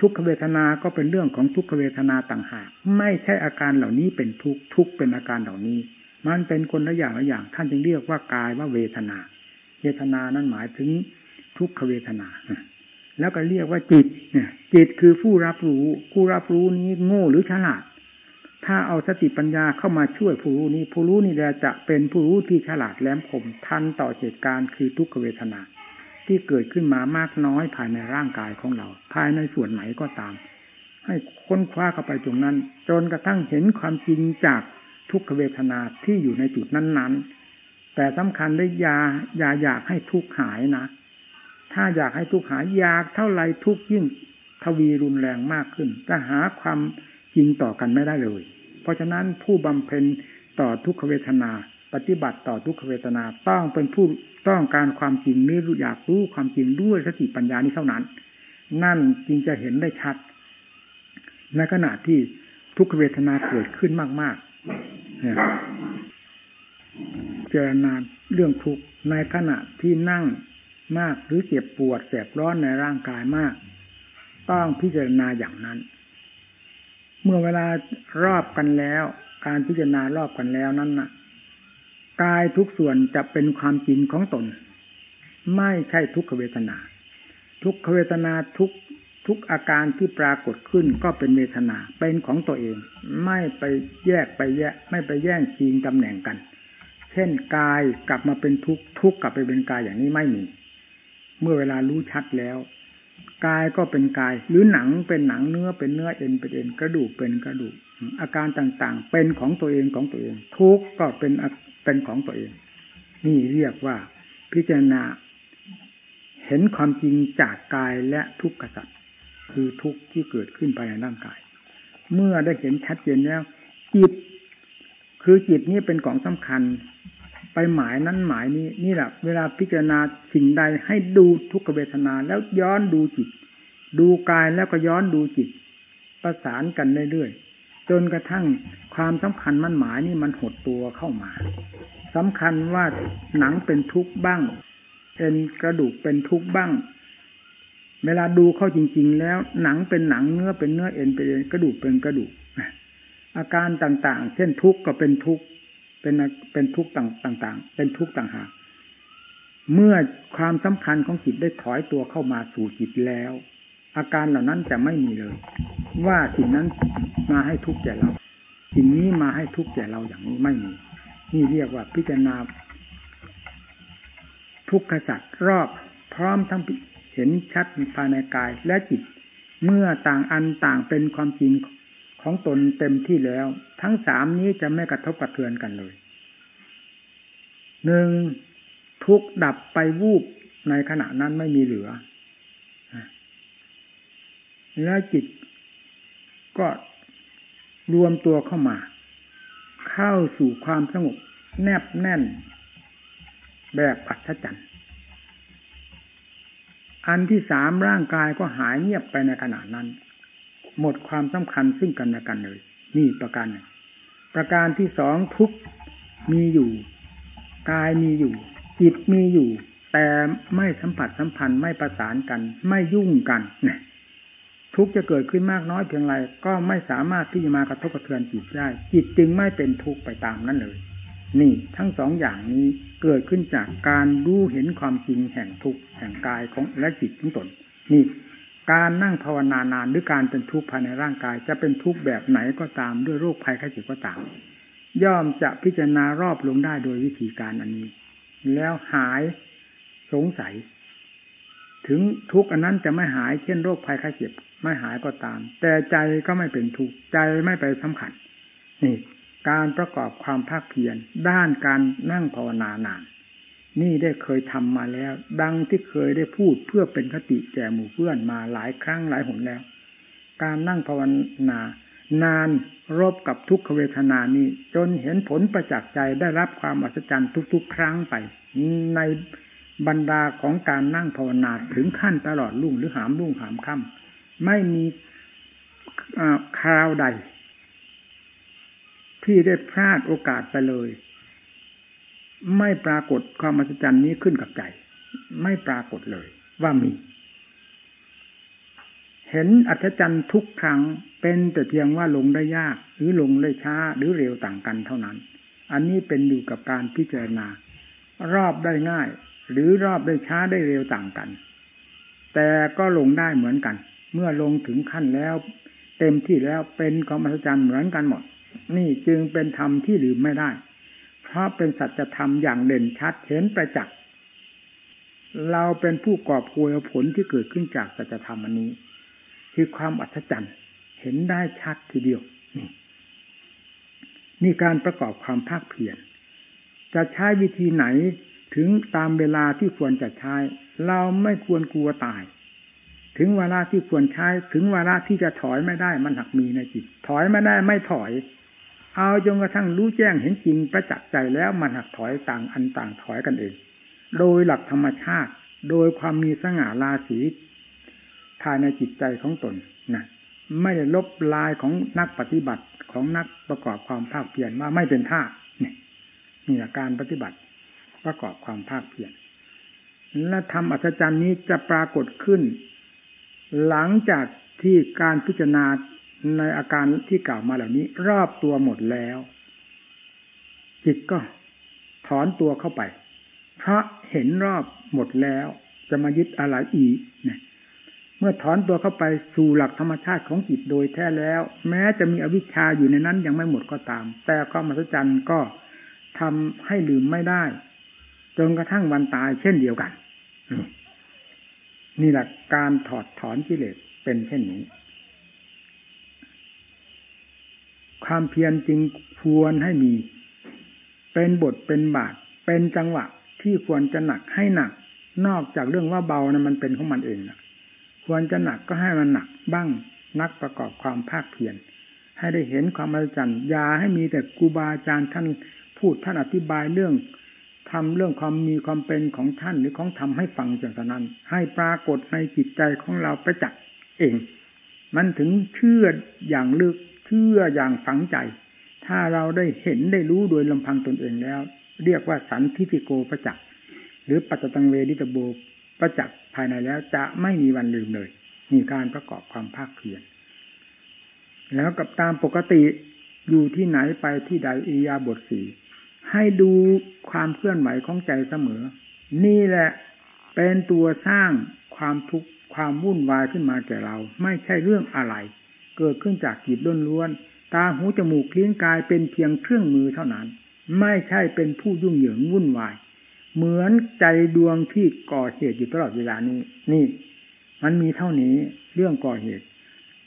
ทุกขเวทนา ก็เป็นเรื่องของทุกขเวทนาต่างหาก ไม่ใช่อาการเหล่านี้เป็นทุกทุกเป็นอาการเหล่านี้ มันเป็นคนละอย่างละอย่าง ท่านจึงเรียกว่ากายว่าเวทนา เวทนานั้นหมายถึงทุกขเวทนาแล้วก็เรียกว่าจิตจิตคือผู้รับรู้ผู้รับรู้นี้โง่หรือฉลาด ถ้าเอาสติปัญญาเข้ามาช่วยผู้รู้นี้ผู้รู้นี่แหละจะเป็นผู้รู้ที่ฉลาดแหลมคมทันต่อเหตุการณ์คือทุกขเวทนา ที่เกิดขึ้นมามากน้อยภายในร่างกายของเรา ภายในส่วนไหนก็ตาม ให้ค้นคว้าเข้าไปตรงนั้น จนกระทั่งเห็นความจริงจากทุกขเวทนาที่อยู่ในจุดนั้นๆ แต่สำคัญได้ยาอยาอยากให้ทุกหายนะ ถ้าอยากให้ทุกหายอยากเท่าไรทุกยิ่งทวีรุนแรงมากขึ้นก็หาความ จริงต่อกันไม่ได้เลย เพราะฉะนั้นผู้บำเพ็ญต่อทุกขเวทนา ปฏิบัติต่อทุกขเวทนาต้องเป็นผู้ต้องการความจริงหรืออยากรู้ความจริงด้วยสติปัญญานี้เท่านั้น นั่นจึงจะเห็นได้ชัดในขณะที่ทุกขเวทนาเกิดขึ้นมากๆเนี่ยเจรนาเรื่องทุกข์ในขณะที่นั่งมากหรือเจ็บปวดแสบร้อนในร่างกายมาก ต้องพิจารณาอย่างนั้น เมื่อเวลารอบกันแล้ว การพิจารณารอบกันแล้วนั้นนะ่ะกายทุกส่วนจะเป็นความจริงของตน ไม่ใช่ทุกขเวทนา ทุกขเวทนาทุกทุกอาการที่ปรากฏขึ้นก็เป็นเวทนาเป็นของตัวเอง ไม่ไปแยกไปแยกไม่ไปแย่งชิงตำแหน่งกัน เช่นกายกลับมาเป็นทุกทุกกลับไปเป็นกายอย่างนี้ไม่มี เมื่อเวลารู้ชัดแล้ว กายก็เป็นกาย หรือหนังเป็นหนังเนื้อเป็นเนื้อเอ็นเป็นเอ็นกระดูกเป็นกระดูก อาการต่างๆ เป็นของตัวเองของตัวเอง ทุกก็เป็นเป็นของตัวเอง นี่เรียกว่าพิจารณา เห็นความจริงจากกายและทุกขสัตว์คือทุกข์ที่เกิดขึ้นภายในร่างกาย เมื่อได้เห็นชัดเจนแล้วจิตคือจิตนี้เป็นของสำคัญ ไปหมายนั้นหมายนี้นี่แหละเวลาพิจารณาสิ่งใดให้ดูทุกขเวทนาแล้วย้อนดูจิต ดูกายแล้วก็ย้อนดูจิต ประสานกันเรื่อยๆจนกระทั่งความสำคัญมันหมายนี่มันหดตัวเข้ามาสำคัญว่าหนังเป็นทุกข์บ้างเป็นกระดูกเป็นทุกข์บ้าง เวลาดูเข้าจริง ๆ แล้วหนังเป็นหนังเนื้อเป็นเนื้อเอ็นเป็นเอ็นกระดูกเป็นกระดูกอาการต่างๆ เช่นทุกข์ก็เป็นทุกข์ เป็นเป็นทุกข์ต่างๆ เป็นทุกข์ต่างหากเมื่อความสำคัญของจิตได้ถอยตัวเข้ามาสู่จิตแล้ว อาการเหล่านั้นจะไม่มีเลย ว่าสิ่งนั้นมาให้ทุกข์แก่เรา สิ่งนี้มาให้ทุกข์แก่เราอย่างนี้ไม่มี นี่เรียกว่าพิจารณา ทุกขสัตว์รอบพร้อมทั้งเห็นชัดภายในกายและจิต เมื่อต่างอันต่างเป็นความจริง ของตนเต็มที่แล้ว ทั้งสามนี้จะไม่กระทบกระเทือนกันเลยหนึ่งทุกดับไปวูบในขณะนั้นไม่มีเหลือ แล้วจิตก็รวมตัวเข้ามา เข้าสู่ความสงบแนบแน่น แบบอัศจรรย์อันที่สามร่างกายก็หายเงียบไปในขณะนั้น หมดความสำคัญซึ่งกันและกันเลย นี่ประการหนึ่งประการที่สองทุกมีอยู่กายมีอยู่จิตมีอยู่ แต่ไม่สัมผัสสัมพันธ์ไม่ประสานกัน ไม่ยุ่งกันนะทุกจะเกิดขึ้นมากน้อยเพียงไรก็ไม่สามารถที่จะมากระทบกระเทือนจิตได้ จิตจึงไม่เป็นทุกข์ไปตามนั้นเลย นี่ทั้งสองอย่างนี้เกิดขึ้นจากการรู้เห็นความจริงแห่งทุกข์แห่งกายของและจิตทั้งตน นี่ การนั่งภาวนานานหรือการเป็นทุกข์ภายในร่างกาย จะเป็นทุกข์แบบไหนก็ตามด้วยโรคภัยไข้เจ็บก็ตาม ย่อมจะพิจารณารอบลงได้โดยวิธีการอันนี้ แล้วหายสงสัย ถึงทุกข์อันนั้นจะไม่หายเช่นโรคภัยไข้เจ็บไม่หายก็ตาม แต่ใจก็ไม่เป็นทุกข์ใจไม่ไปสำคัญนี่การประกอบความภาคเพียรด้านการนั่งภาวนานาน นี่ได้เคยทำมาแล้ว ดังที่เคยได้พูดเพื่อเป็นคติแก่หมู่เพื่อนมาหลายครั้งหลายหนแล้ว การนั่งภาวนานานรบกับทุกขเวทนานี้ จนเห็นผลประจักษ์ใจได้รับความอัศจรรย์ทุก ๆ ครั้งไป ในบรรดาของการนั่งภาวนาถึงขั้นตลอดลุ่งหรือหามลุ่งหามค่ำไม่มีคราวใด ที่ได้พลาดโอกาสไปเลย ไม่ปรากฏความมหัศจรรย์นี้ขึ้นกับใจ ไม่ปรากฏเลยว่ามี เห็นอัศจรรย์ทุกครั้งเป็นแต่เพียงว่าลงได้ยาก หรือลงได้ช้าหรือเร็วต่างกันเท่านั้น อันนี้เป็นอยู่กับการพิจารณา รอบได้ง่าย หรือรอบได้ช้าได้เร็วต่างกัน แต่ก็ลงได้เหมือนกัน เมื่อลงถึงขั้นแล้ว เต็มที่แล้วเป็นความมหัศจรรย์เหมือนกันหมด นี่จึงเป็นธรรมที่ลืมไม่ได้ เพราะเป็นสัจธรรมอย่างเด่นชัดเห็นประจักษ์เราเป็นผู้กอบโวยผลที่เกิดขึ้นจากสัจธรรมอันนี้ คือความอัศจรรย์เห็นได้ชัดทีเดียวนี่นี่การประกอบความภาคเพียรจะใช้วิธีไหนถึงตามเวลาที่ควรจะใช้ เราไม่ควรกลัวตาย ถึงเวลาที่ควรใช้ ถึงเวลาที่จะถอยไม่ได้มันหักมีในจิต ถอยไม่ได้ไม่ถอย เอาจนกระทั่งรู้แจ้งเห็นจริงประจักษ์ใจแล้วมันหักถอยต่างอันต่างถอยกันเอง โดยหลักธรรมชาติ โดยความมีสง่าราศีภายในจิตใจของตนนะไม่ได้ลบลายของนักปฏิบัติของนักประกอบความภาคเพียรว่าไม่เป็นท่าเนี่ยนี่การปฏิบัติประกอบความภาคเพียรและทำอัศจรรย์นี้จะปรากฏขึ้น หลังจากที่การพิจารณา ในอาการที่กล่าวมาเหล่านี้ รอบตัวหมดแล้ว จิตก็ถอนตัวเข้าไป เพราะเห็นรอบหมดแล้ว จะมายึดอะไรอีกเนี่ยเมื่อถอนตัวเข้าไปสู่หลักธรรมชาติของจิตโดยแท้แล้ว แม้จะมีอวิชชาอยู่ในนั้นยังไม่หมดก็ตาม แต่ความมหัศจรรย์ก็ทำให้ลืมไม่ได้จนกระทั่งวันตายเช่นเดียวกัน นี่แหละการถอดถอนกิเลสเป็นเช่นนี้ ความเพียรจึงควรให้มี เป็นบทเป็นบาท เป็นจังหวะที่ควรจะหนักให้หนัก นอกจากเรื่องว่าเบานะมันเป็นของมันเองนะควรจะหนักก็ให้มันหนักบ้างนักประกอบความภาคเพียรให้ได้เห็นความอัศจรรย์ยาให้มีแต่ครูบาอาจารย์ท่านพูดท่านอธิบายเรื่องทำเรื่องความมีความเป็นของท่านหรือของทำให้ฟังจากนั้น ให้ปรากฏในจิตใจของเราประจักษ์เอง มันถึงเชื่ออย่างลึก เชื่ออย่างฝังใจ ถ้าเราได้เห็นได้รู้โดยลำพังตนเองแล้ว เรียกว่าสันทิติโกประจักษ์หรือปัจจตังเวดิตโบประจักษ์ภายในแล้วจะไม่มีวันลืมเลยมีการประกอบความภาคเพียรแล้วกับตามปกติอยู่ที่ไหนไปที่ใดอียาบทสี่ให้ดูความเคลื่อนไหวของใจเสมอ นี่แหละเป็นตัวสร้างความทุกข์ความวุ่นวายขึ้นมาแก่เรา ไม่ใช่เรื่องอะไร เกิดขึ้นจากจิตล้วนๆตาหูจมูกลิ้นกายเป็นเพียงเครื่องมือเท่านั้น ไม่ใช่เป็นผู้ยุ่งเหยิงวุ่นวาย เหมือนใจดวงที่ก่อเหตุอยู่ตลอดเวลานี้ นี่ มันมีเท่านี้เรื่องก่อเหตุ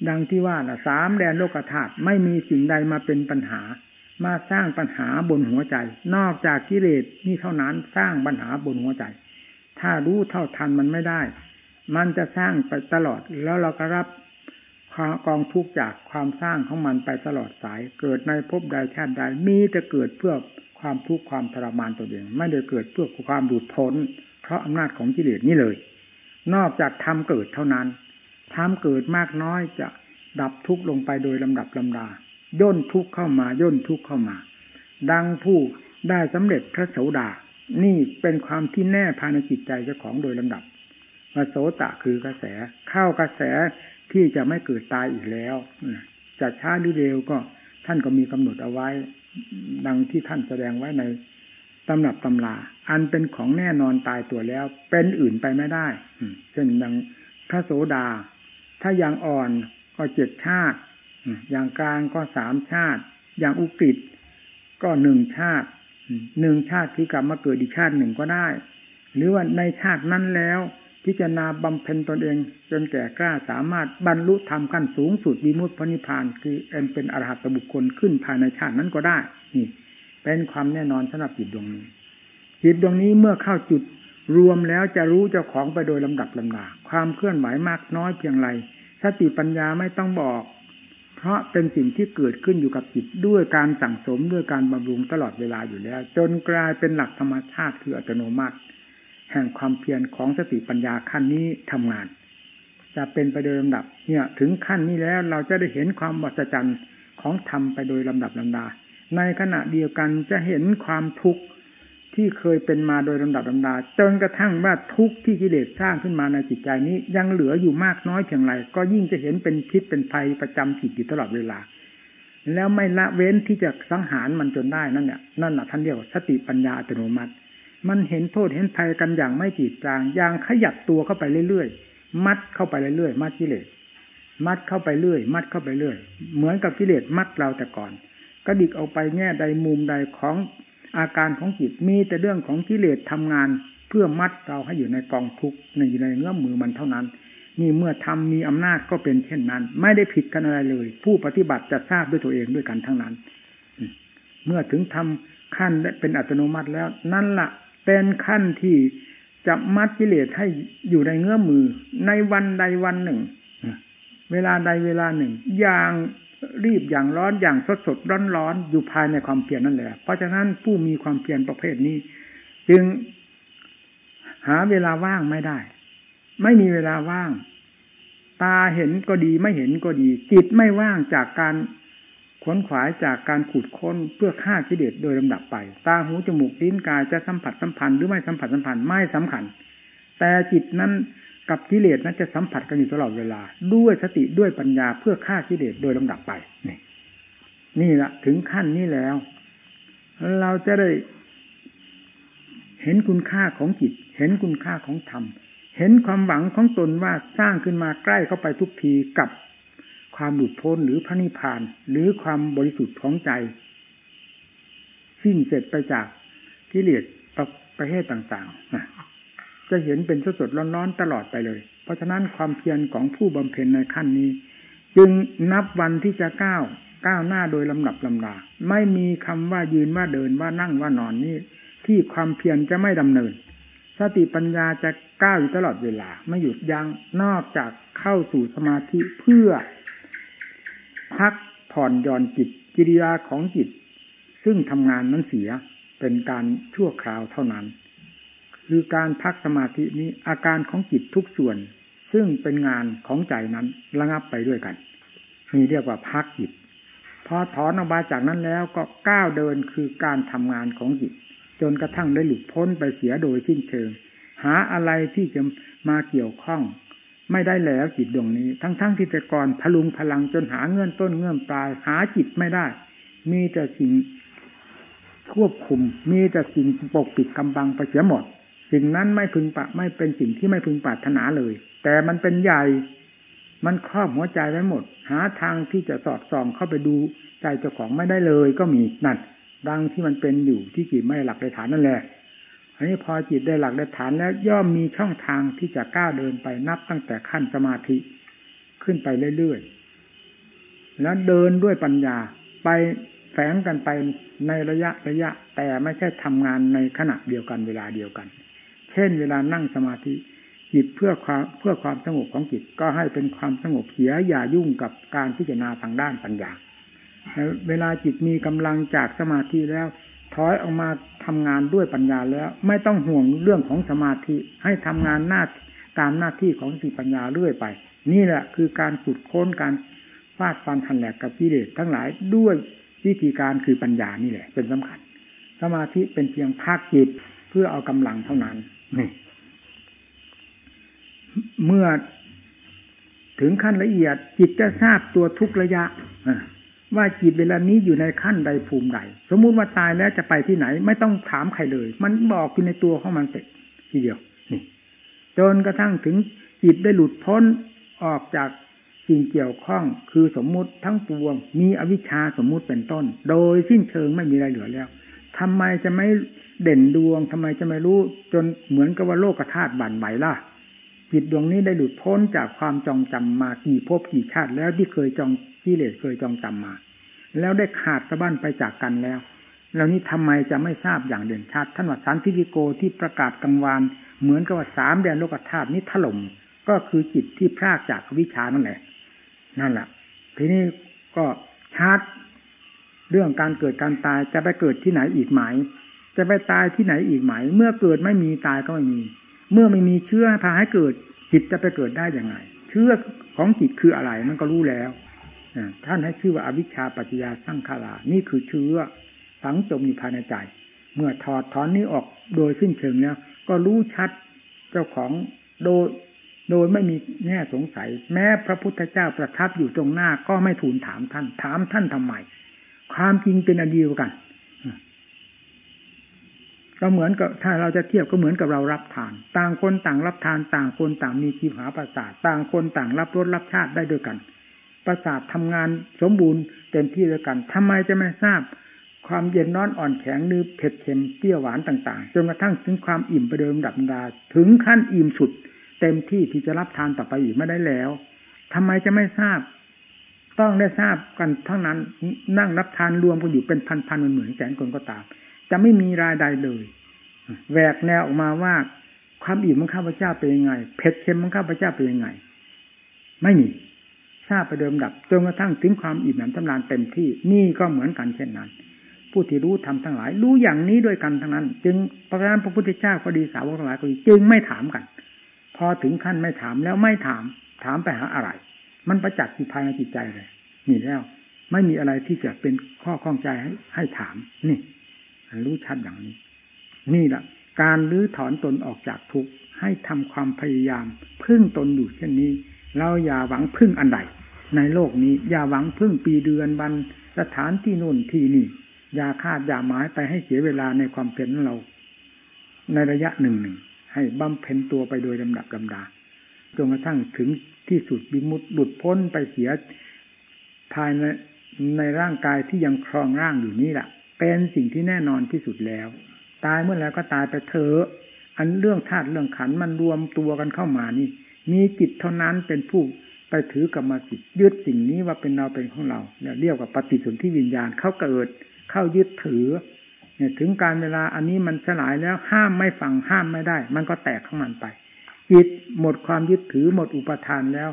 ดังที่ว่านะสามแดนโลกธาตุไม่มีสิ่งใดมาเป็นปัญหา มาสร้างปัญหาบนหัวใจ นอกจากกิเลสนี่เท่านั้นสร้างปัญหาบนหัวใจ ถ้ารู้เท่าทันมันไม่ได้ มันจะสร้างไปตลอดแล้วเราก็รับ กองทุกจากความสร้างของมันไปตลอดสาย เกิดในภพใดชาติใดมีแต่เกิดเพื่อความทุกข์ความทรมานตัวเอง ไม่ได้เกิดเพื่อความหลุดพ้น เพราะอำนาจของกิเลสนี่เลย นอกจากทำเกิดเท่านั้นทำเกิดมากน้อยจะดับทุกข์ลงไปโดยลำดับลำดา ย่นทุกข์เข้ามาย่นทุกข์เข้ามา ดังผู้ได้สำเร็จพระโสดา นี่เป็นความที่แน่ภายในจิตใจเจ้าของโดยลำดับมาโสตะคือกระแสเข้ากระแส ที่จะไม่เกิดตายอีกแล้วจะช้าหรือเร็วก็ท่านก็มีกำหนดเอาไว้ ดังที่ท่านแสดงไว้ในตำรับตำลา อันเป็นของแน่นอนตายตัวแล้ว เป็นอื่นไปไม่ได้เช่นดังพระโสดา ถ้าอย่างอ่อนก็เจ็ดชาติ อย่างกลางก็สามชาติ อย่างอุกฤษก็หนึ่งชาติหนึ่งชาติคือกลับมาเกิดอีกชาติหนึ่งก็ได้ หรือว่าในชาตินั้นแล้ว พิจารณาบำเพ็ญตนเอง จนแก่กล้าสามารถบรรลุธรรมขั้นสูงสุดวิมุตติพนิพาน คือเอ็นเป็นอรหัตบุคคลขึ้นภายในชาตินั้นก็ได้นี่เป็นความแน่นอนสำหรับจิตดวงนี้จิตดวงนี้เมื่อเข้าจุดรวมแล้วจะรู้เจ้าของไปโดยลำดับลำดาความเคลื่อนไหวมากน้อยเพียงไรสติปัญญาไม่ต้องบอก เพราะเป็นสิ่งที่เกิดขึ้นอยู่กับจิตด้วยการสั่งสมด้วยการบำรุงตลอดเวลาอยู่แล้ว จนกลายเป็นหลักธรรมชาติคืออัตโนมัติ แห่งความเพียรของสติปัญญาขั้นนี้ทำงาน จะเป็นไปโดยลำดับเนี่ยถึงขั้นนี้แล้วเราจะได้เห็นความวัศจรรย์ของธรรมไปโดยลำดับลำดา ในขณะเดียวกันจะเห็นความทุกข์ที่เคยเป็นมาโดยลำดับลำดา จนกระทั่งว่าทุกข์ที่กิเลสสร้างขึ้นมาในจิตใจนี้ยังเหลืออยู่มากน้อยเพียงไรก็ยิ่งจะเห็นเป็นพิษเป็นภัยประจำจิตอยู่ตลอดเวลา แล้วไม่ละเว้นที่จะสังหารมันจนได้นั่นเนี่ยนั่นแหะท่านเรียกว่าสติปัญญาอัตโนมัติ มันเห็นโทษเห็นภัยกันอย่างไม่จีดจางอย่างขยับตัวเข้าไปเรื่อยๆ มัดเข้าไปเรื่อยๆ มัดกิเลส มัดเข้าไปเรื่อย มัดเข้าไปเรื่อย เหมือนกับกิเลสมัดเราแต่ก่อน กระดิกออกไปแง่ใดมุมใดของอาการของจิตมีแต่เรื่องของกิเลสทำงาน เพื่อมัดเราให้อยู่ในกองทุกข์ในอยู่ในเงื้อมมือมันเท่านั้น นี่เมื่อทำมีอำนาจก็เป็นเช่นนั้น ไม่ได้ผิดกันอะไรเลย ผู้ปฏิบัติจะทราบด้วยตัวเองด้วยกันทั้งนั้น เมื่อถึงทำขั้นเป็นอัตโนมัติแล้วนั่นละ่ะ เป็นขั้นที่จะมัดกิเลสให้อยู่ในเงื้อมมือ ในวันใดวันหนึ่ง เวลาใดเวลาหนึ่ง อย่างรีบอย่างร้อนอย่างสดสดร้อนร้อนอยู่ภายในความเพียรนั่นแหละ เพราะฉะนั้นผู้มีความเพียรประเภทนี้ จึงหาเวลาว่างไม่ได้ ไม่มีเวลาว่าง ตาเห็นก็ดีไม่เห็นก็ดี จิตไม่ว่างจากการ ขวนขวายจากการขุดค้นเพื่อฆ่ากิเลสโดยลำดับไป ตาหูจมูกลิ้นกายจะสัมผัสสัมพันธ์หรือไม่สัมผัสสัมพันธ์ไม่สำคัญ แต่จิตนั้นกับกิเลสนั้นจะสัมผัสกันอยู่ตลอดเวลา ด้วยสติด้วยปัญญาเพื่อฆ่ากิเลสโดยลำดับไป นี่นี่แหละถึงขั้นนี้แล้ว เราจะได้เห็นคุณค่าของจิต เห็นคุณค่าของธรรม เห็นความหวังของตนว่าสร้างขึ้นมาใกล้เข้าไปทุกทีกับ ความหลุดพ้นหรือพระนิพพาน หรือความบริสุทธิ์ของใจ สิ้นเสร็จไปจากกิเลสประประเภทต่างๆ จะเห็นเป็นสดๆร้อนๆตลอดไปเลย เพราะฉะนั้นความเพียรของผู้บำเพ็ญในขั้นนี้ จึงนับวันที่จะก้าวก้าวหน้าโดยลำดับลำดา ไม่มีคำว่ายืนว่าเดินว่านั่งว่านอนนี่ที่ความเพียรจะไม่ดำเนิน สติปัญญาจะก้าวอยู่ตลอดเวลา ไม่หยุดยัง้งนอกจากเข้าสู่สมาธิเพื่อ พักผ่อนย่อนจิตกิริยาของจิต ซึ่งทำงานนั้นเสียเป็นการชั่วคราวเท่านั้น คือการพักสมาธินี้อาการของจิตทุกส่วน ซึ่งเป็นงานของใจนั้นระงับไปด้วยกันนี่เรียกว่าพักจิตพอถอนออกมาจากนั้นแล้วก็ก้าวเดินคือการทำงานของจิต จนกระทั่งได้หลุดพ้นไปเสียโดยสิ้นเชิง หาอะไรที่จะมาเกี่ยวข้อง ไม่ได้แล้วจิตดวงนี้ ทั้งๆทที่แต่ก่อนพลุงพลังจนหาเงื่อนต้นเงื่อนปลาย หาจิตไม่ได้ มีแต่สิ่งควบคุม มีแต่สิ่งปกปิดกำบังไปเสียหมด สิ่งนั้นไม่พึงปะไม่เป็นสิ่งที่ไม่พึงปรารถนาเลย แต่มันเป็นใหญ่ มันครอบหัวใจไว้หมด หาทางที่จะสอดส่องเข้าไปดูใจเจ้าของไม่ได้เลยก็มีนั่นดังที่มันเป็นอยู่ที่จิตไม่หลักในฐานนั่นแหละ อันนี้พอจิตได้หลักได้ฐานแล้วย่อมมีช่องทางที่จะก้าวเดินไปนับตั้งแต่ขั้นสมาธิขึ้นไปเรื่อยๆ แล้วเดินด้วยปัญญาไปแฝงกันไปในระยะระยะ แต่ไม่ใช่ทำงานในขณะเดียวกันเวลาเดียวกัน เช่น เวลานั่งสมาธิจิตเพื่อความเพื่อความสงบของจิตก็ให้เป็นความสงบเสียอย่ายุ่งกับการพิจารณาทางด้านปัญญา เวลาจิตมีกำลังจากสมาธิแล้ว ถอยออกมาทำงานด้วยปัญญาแล้ว ไม่ต้องห่วงเรื่องของสมาธิให้ทำงานหน้าตามหน้าที่ของสติปัญญาเรื่อยไป นี่แหละคือการขุดค้นการฟาดฟันหันแหลกกับกิเลสทั้งหลายด้วยวิธีการคือปัญญานี่แหละ เป็นสำคัญ สมาธิเป็นเพียงภาคจิตเพื่อเอากำลังเท่านั้นนี่เมื่อถึงขั้นละเอียดจิตจะทราบตัวทุกระยะ ว่าจิตเวลานี้อยู่ในขั้นใดภูมิใดสมมุติว่าตายแล้วจะไปที่ไหน ไม่ต้องถามใครเลย มันบอกอยู่ในตัวของมันเสร็จทีเดียวนี่จนกระทั่งถึงจิตได้หลุดพ้นออกจากสิ่งเกี่ยวข้องคือสมมุติทั้งปวง มีอวิชชาสมมุติเป็นต้น โดยสิ้นเชิงไม่มีอะไรเหลือแล้วทำไมจะไม่เด่นดวงทำไมจะไม่รู้จนเหมือนกับว่าโลกธาตุบั่นไหวล่ะจิตดวงนี้ได้หลุดพ้นจากความจองจำมากี่ภพกี่ชาติแล้วที่เคยจองกิเลสเคยจองจำมา แล้วได้ขาดสะบั้นไปจากกันแล้ว แล้วนี้ทำไมจะไม่ทราบอย่างเด่นชัดท่านว่าสันทิิโกที่ประกาศกังวานเหมือนกับว่าสามแดนโลกธาตุนี้ถล่มก็คือจิตที่พรากจากวิชานั่นแหละ นั่นแหละทีนี้ก็ชาร์จเรื่องการเกิดการตายจะไปเกิดที่ไหนอีกไหม จะไปตายที่ไหนอีกไหม เมื่อเกิดไม่มีตายก็ไม่มี เมื่อไม่มีเชื้อพาให้เกิดจิตจะไปเกิดได้อย่างไง เชื้อของจิตคืออะไรมันก็รู้แล้ว ท่านให้ชื่อว่าอวิชชาปัจจยาสร้างขารานี่คือเชื้อฝังจมอยู่ภายในใจ เมื่อถอดถอนนี้ออกโดยสิ้นเชิงแล้ว ก็รู้ชัดเจ้าของโดยโดยไม่มีแง่สงสัย แม้พระพุทธเจ้าประทับอยู่ตรงหน้าก็ไม่ทูลถามท่าน ถามท่านทำไมความจริงเป็นอันเดียวกันก็เหมือนกับถ้าเราจะเทียบก็เหมือนกับเรารับทาน ต่างคนต่างรับทาน ต่างคนต่างมีชีวหาประสาทต่างคนต่างรับรสรับชาติได้ด้วยกัน ประสาททำงานสมบูรณ์เต็มที่ด้วยกันทำไมจะไม่ทราบ ความเย็นน้อนอ่อนแข็งนือเผ็ดเค็มเปรี้ยวหวานต่าง ๆ จนกระทั่งถึงความอิ่มไปเดิมดับดา ถึงขั้นอิ่มสุด เต็มที่ที่จะรับทานต่อไปอีกไม่ได้แล้วทำไมจะไม่ทราบ ต้องได้ทราบกันทั้งนั้นนั่งรับทานรวมกันอยู่เป็นพันๆเหมือนแสนคนก็ตาม จะไม่มีรายใดเลยแหวกแนวออกมาว่า ความอิ่มของข้าพเจ้าเป็นยังไงเผ็ดเค็มของข้าพเจ้าเป็นยังไง ไม่มี ทราบไปเดิมดับจนกระทั่งถึงความอิ่มหนำทำลานเต็มที่นี่ก็เหมือนกันเช่นนั้น ผู้ที่รู้ทำทั้งหลาย รู้อย่างนี้ด้วยกันทั้งนั้น จึงเพราะฉะนั้นพระพุทธเจ้าก็ดีสาวกทั้งหลายก็ดีจึงไม่ถามกัน พอถึงขั้นไม่ถามแล้วไม่ถาม ถามไปหาอะไร มันประจักษ์อยู่ภายในจิตใจเลยนี่แล้ว ไม่มีอะไรที่จะเป็นข้อข้องใจให้ให้ถามนี่รู้ชัดอย่างนี้ นี่แหละการรื้อถอนตนออกจากทุกข์ให้ทำความพยายาม พึ่งตนอยู่เช่นนี้ เราอย่าหวังพึ่งอันใด ในโลกนี้อย่าหวังพึ่งปีเดือนวันสถานที่นู่นที่นี่อย่าคาดอย่าหมายไปให้เสียเวลาในความเพียรของเรา ในระยะหนึ่งหนึ่งให้บำเพ็ญตัวไปโดยลำดับลำดาจนกระทั่งถึงที่สุดบิมุตหลุดพ้นไปเสียภายในในร่างกายที่ยังครองร่างอยู่นี้แหละเป็นสิ่งที่แน่นอนที่สุดแล้ว ตายเมื่อแล้วก็ตายไปเถอะอันเรื่องธาตุเรื่องขันมันรวมตัวกันเข้ามานี่ มีจิตเท่านั้นเป็นผู้ไปถือกรรมสิทธิ์ยึดสิ่งนี้ว่าเป็นเราเป็นของเราเรียกว่าปฏิสนธิวิญญาณเข้าเกิด เข้ายึดถือเนี่ยถึงการเวลาอันนี้มันสลายแล้วห้ามไม่ฟังห้ามไม่ได้ มันก็แตกข้างมันไปจิตหมดความยึดถือหมดอุปทานแล้ว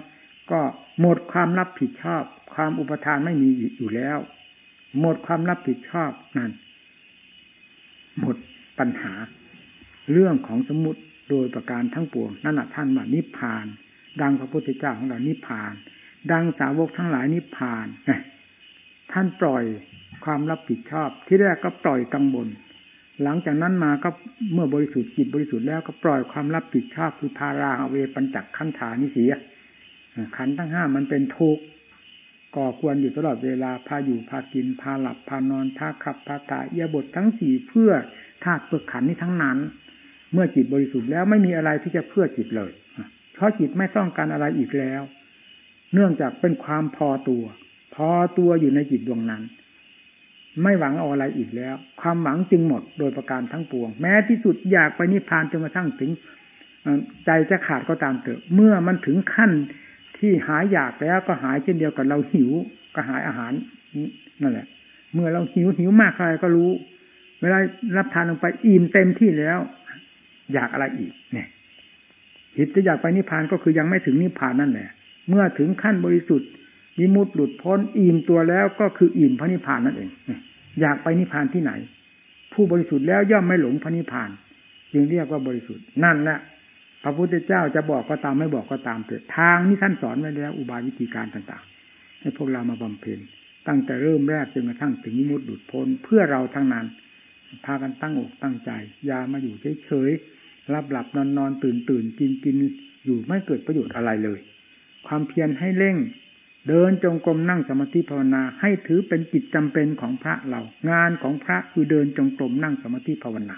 ก็หมดความรับผิดชอบ ความอุปทานไม่มีอยู่แล้ว หมดความรับผิดชอบนั่นหมดปัญหา เรื่องของสมุติ โดยประการทั้งปวงนั่นแหะท่านว่านิพพาน ดังพระพุทธเจ้าของเรานิพพาน ดังสาวกทั้งหลายนิพพานท่านปล่อยความรับผิดชอบ ที่แรกก็ปล่อยกังวลหลังจากนั้นมาก็เมื่อบริสุทธิ์จิตบริสุทธิ์แล้วก็ปล่อยความรับผิดชอบคือพาราเวปัญจักขันธานิเสียขันทั้งห้ามันเป็นทุกข์ก่อควรอยู่ตลอดเวลาพาอยู่พากิน พาหลับพานอนพาขับพาตายยบททั้งสี่เพื่อธาตุเปลือกขันนี้ทั้งนั้น เมื่อจิตบริสุทธิ์แล้วไม่มีอะไรที่จะเพื่อจิตเลย เพราะจิตไม่ต้องการอะไรอีกแล้ว เนื่องจากเป็นความพอตัว พอตัวอยู่ในจิตดวงนั้น ไม่หวังเอาอะไรอีกแล้ว ความหวังจึงหมดโดยประการทั้งปวง แม้ที่สุดอยากไปนิพพานจนกระทั่งถึงใจจะขาดก็ตามเถอะ เมื่อมันถึงขั้นที่หายอยากแล้วก็หายเช่นเดียวกับเราหิวก็หายอาหารนั่นแหละ เมื่อเราหิวหิวมากใครก็รู้ เวลารับทานลงไปอิ่มเต็มที่แล้ว อยากอะไรอีก เนี่ยหิตจะอยากไปนิพพานก็คือยังไม่ถึงนิพพานนั่นแหละ เมื่อถึงขั้นบริสุทธิ์วิมุติหลุดพ้นอิ่มตัวแล้วก็คืออิ่มพระนิพพานนั่นเอง อยากไปนิพพานที่ไหน ผู้บริสุทธิ์แล้วย่อมไม่หลงพระนิพพาน จึงเรียกว่าบริสุทธิ์นั่นแหละพระพุทธเจ้าจะบอกก็ตามไม่บอกก็ตามเถิดทางนี้ท่านสอนไว้แล้ว อุบายวิธีการต่างๆ ให้พวกเรามาบำเพ็ญตั้งแต่เริ่มแรกจนกระทั่งถึงมุดดุดพ้นเพื่อเราทั้งนั้น พากันตั้งอกตั้งใจ อย่ามาอยู่เฉยๆ รับหลับนอนนอนตื่นตื่นกินกินอยู่ไม่เกิดประโยชน์อะไรเลย ความเพียรให้เร่ง เดินจงกรมนั่งสมาธิภาวนาให้ถือเป็นกิจจำเป็นของพระเรา งานของพระคือเดินจงกรมนั่งสมาธิภาวนา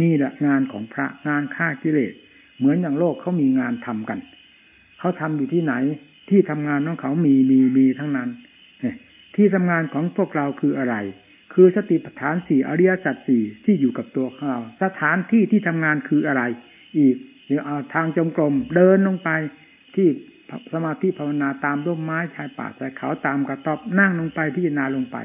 นี่แหละงานของพระงานฆ่ากิเลสเหมือนอย่างโลกเขามีงานทำกัน เขาทำอยู่ที่ไหน ที่ทำงานของเขามีมีมีทั้งนั้น ที่ทำงานของพวกเราคืออะไร คือสติปัฏฐานสี่อริยสัจสี่ที่อยู่กับตัวของเราสถานที่ที่ทำงานคืออะไร อีกหรือเอาทางจมกรมเดินลงไปที่สมาธิภาวนาตามร่มไม้ชายป่าชายเขาตามกระต๊อบนั่งลงไปพิจารณาลงไป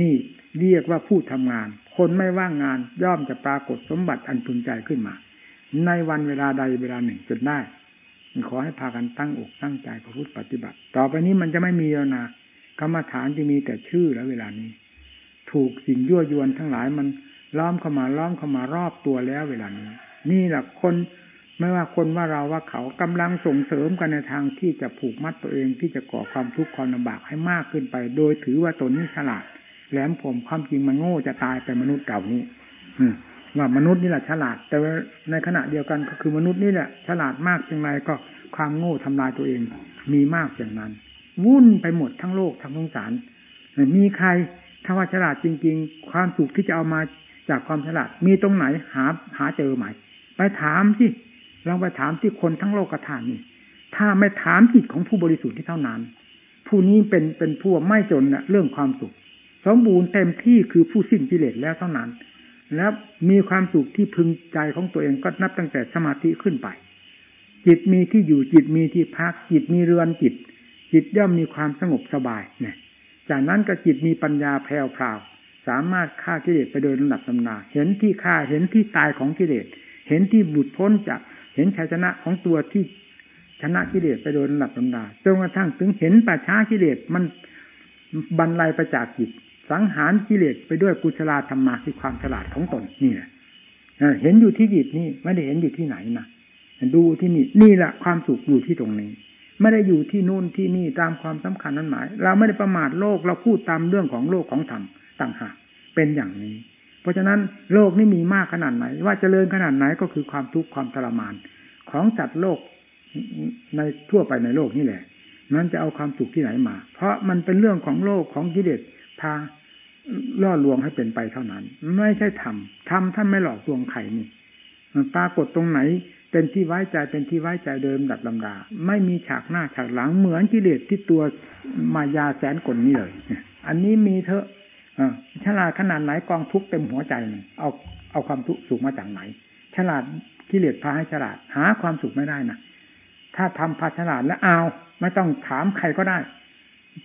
นี่เรียกว่าผู้ทำงาน คนไม่ว่างงานย่อมจะปรากฏสมบัติอันพึงใจขึ้นมา ในวันเวลาใดเวลาหนึ่งจนได้ขอให้พากันตั้งอกตั้งใจประพฤติปฏิบัติ ต่อไปนี้มันจะไม่มีแล้วนะกรรมฐานจะมีแต่ชื่อแล้วเวลานี้ ถูกสิ่งยั่วยวนทั้งหลายมันล้อมเข้ามาล้อมเข้ามารอบตัวแล้วเวลานี้ นี่แหละคนไม่ว่าคนว่าเราว่าเขากำลังส่งเสริมกันในทางที่จะผูกมัดตัวเองที่จะก่อความทุกข์ความลำบากให้มากขึ้นไป โดยถือว่าตนนี้ฉลาด แหลมผมความจริงมันโง่จะตายเป็นมนุษย์เก่านี้ อืว่ามนุษย์นี่แหละฉลาด แต่ว่าในขณะเดียวกันก็คือมนุษย์นี่แหละฉลาดมากเพียงไรก็ความโง่ทำลายตัวเอง มีมากอย่างนั้น วุ่นไปหมดทั้งโลกทั้งสงสารมีใคร ถ้าว่าฉลาดจริง ๆ ความสุขที่จะเอามาจากความฉลาด มีตรงไหนหาหาเจอไหมไปถามสิลองไปถามที่คนทั้งโลกกระถานนี่ถ้าไม่ถามจิตของผู้บริสุทธิ์ที่เท่านั้น ผู้นี้เป็นเป็นผู้ไม่จนนะเรื่องความสุข สมบูรณ์เต็มที่คือผู้สิ้นกิเลสแล้วเท่านั้น แล้วมีความสุขที่พึงใจของตัวเองก็นับตั้งแต่สมาธิขึ้นไป จิตมีที่อยู่จิตมีที่พัก จิตมีเรือนจิต จิตย่อมมีความสงบสบายเนี่ย จากนั้นก็จิตมีปัญญาแผ่วพราวสามารถฆ่ากิเลสไปโดยลำดับลำนา เห็นที่ฆ่าเห็นที่ตายของกิเลส เห็นที่บุดพ้นจากเห็นชัยชนะของตัวที่ชนะกิเลสไปโดยลำดับลำนาจนกระทั่งถึงเห็นปัจฉากิเลสมันบรรลัยไปจากจิต สังหารกิเลสไปด้วยกุศลธรรมะคือความฉลาดของตนนี่แหละเห็นอยู่ที่จิตนี่ไม่ได้เห็นอยู่ที่ไหนนะดูที่นี่นี่แหละความสุขอยู่ที่ตรงนี้ ไม่ได้อยู่ที่นู่นที่นี่ตามความสำคัญนั้นหมาย เราไม่ได้ประมาทโลกเราพูดตามเรื่องของโลกของธรรมต่างหากเป็นอย่างนี้ เพราะฉะนั้นโลกนี่มีมากขนาดไหน ว่าจเจริญขนาดไหนก็คือความทุกข์ความทรมาน ของสัตว์โลกในทั่วไปในโลกนี่แหละมันจะเอาความสุขที่ไหนมา เพราะมันเป็นเรื่องของโลกของกิเลสพาล่อลวงให้เป็นไปเท่านั้น ไม่ใช่ทำทำท่านไม่หลอกลวงใครนี่ปรากฏตรงไหน เป็นที่ไว้ใจเป็นที่ไว้ใจเดิมดัดลำดา ไม่มีฉากหน้าฉากหลังเหมือนกิเลสที่ตัวมายาแสนกลนี่เลยอันนี้มีเถอะฉลาดขนาดไหนกองทุกเต็มหัวใจเอาเอาความทุกข์สุขมาจากไหน ฉลาดกิเลสพาให้ฉลาด หาความสุขไม่ได้นะถ้าทำพาฉลาดแล้วเอาไม่ต้องถามใครก็ได้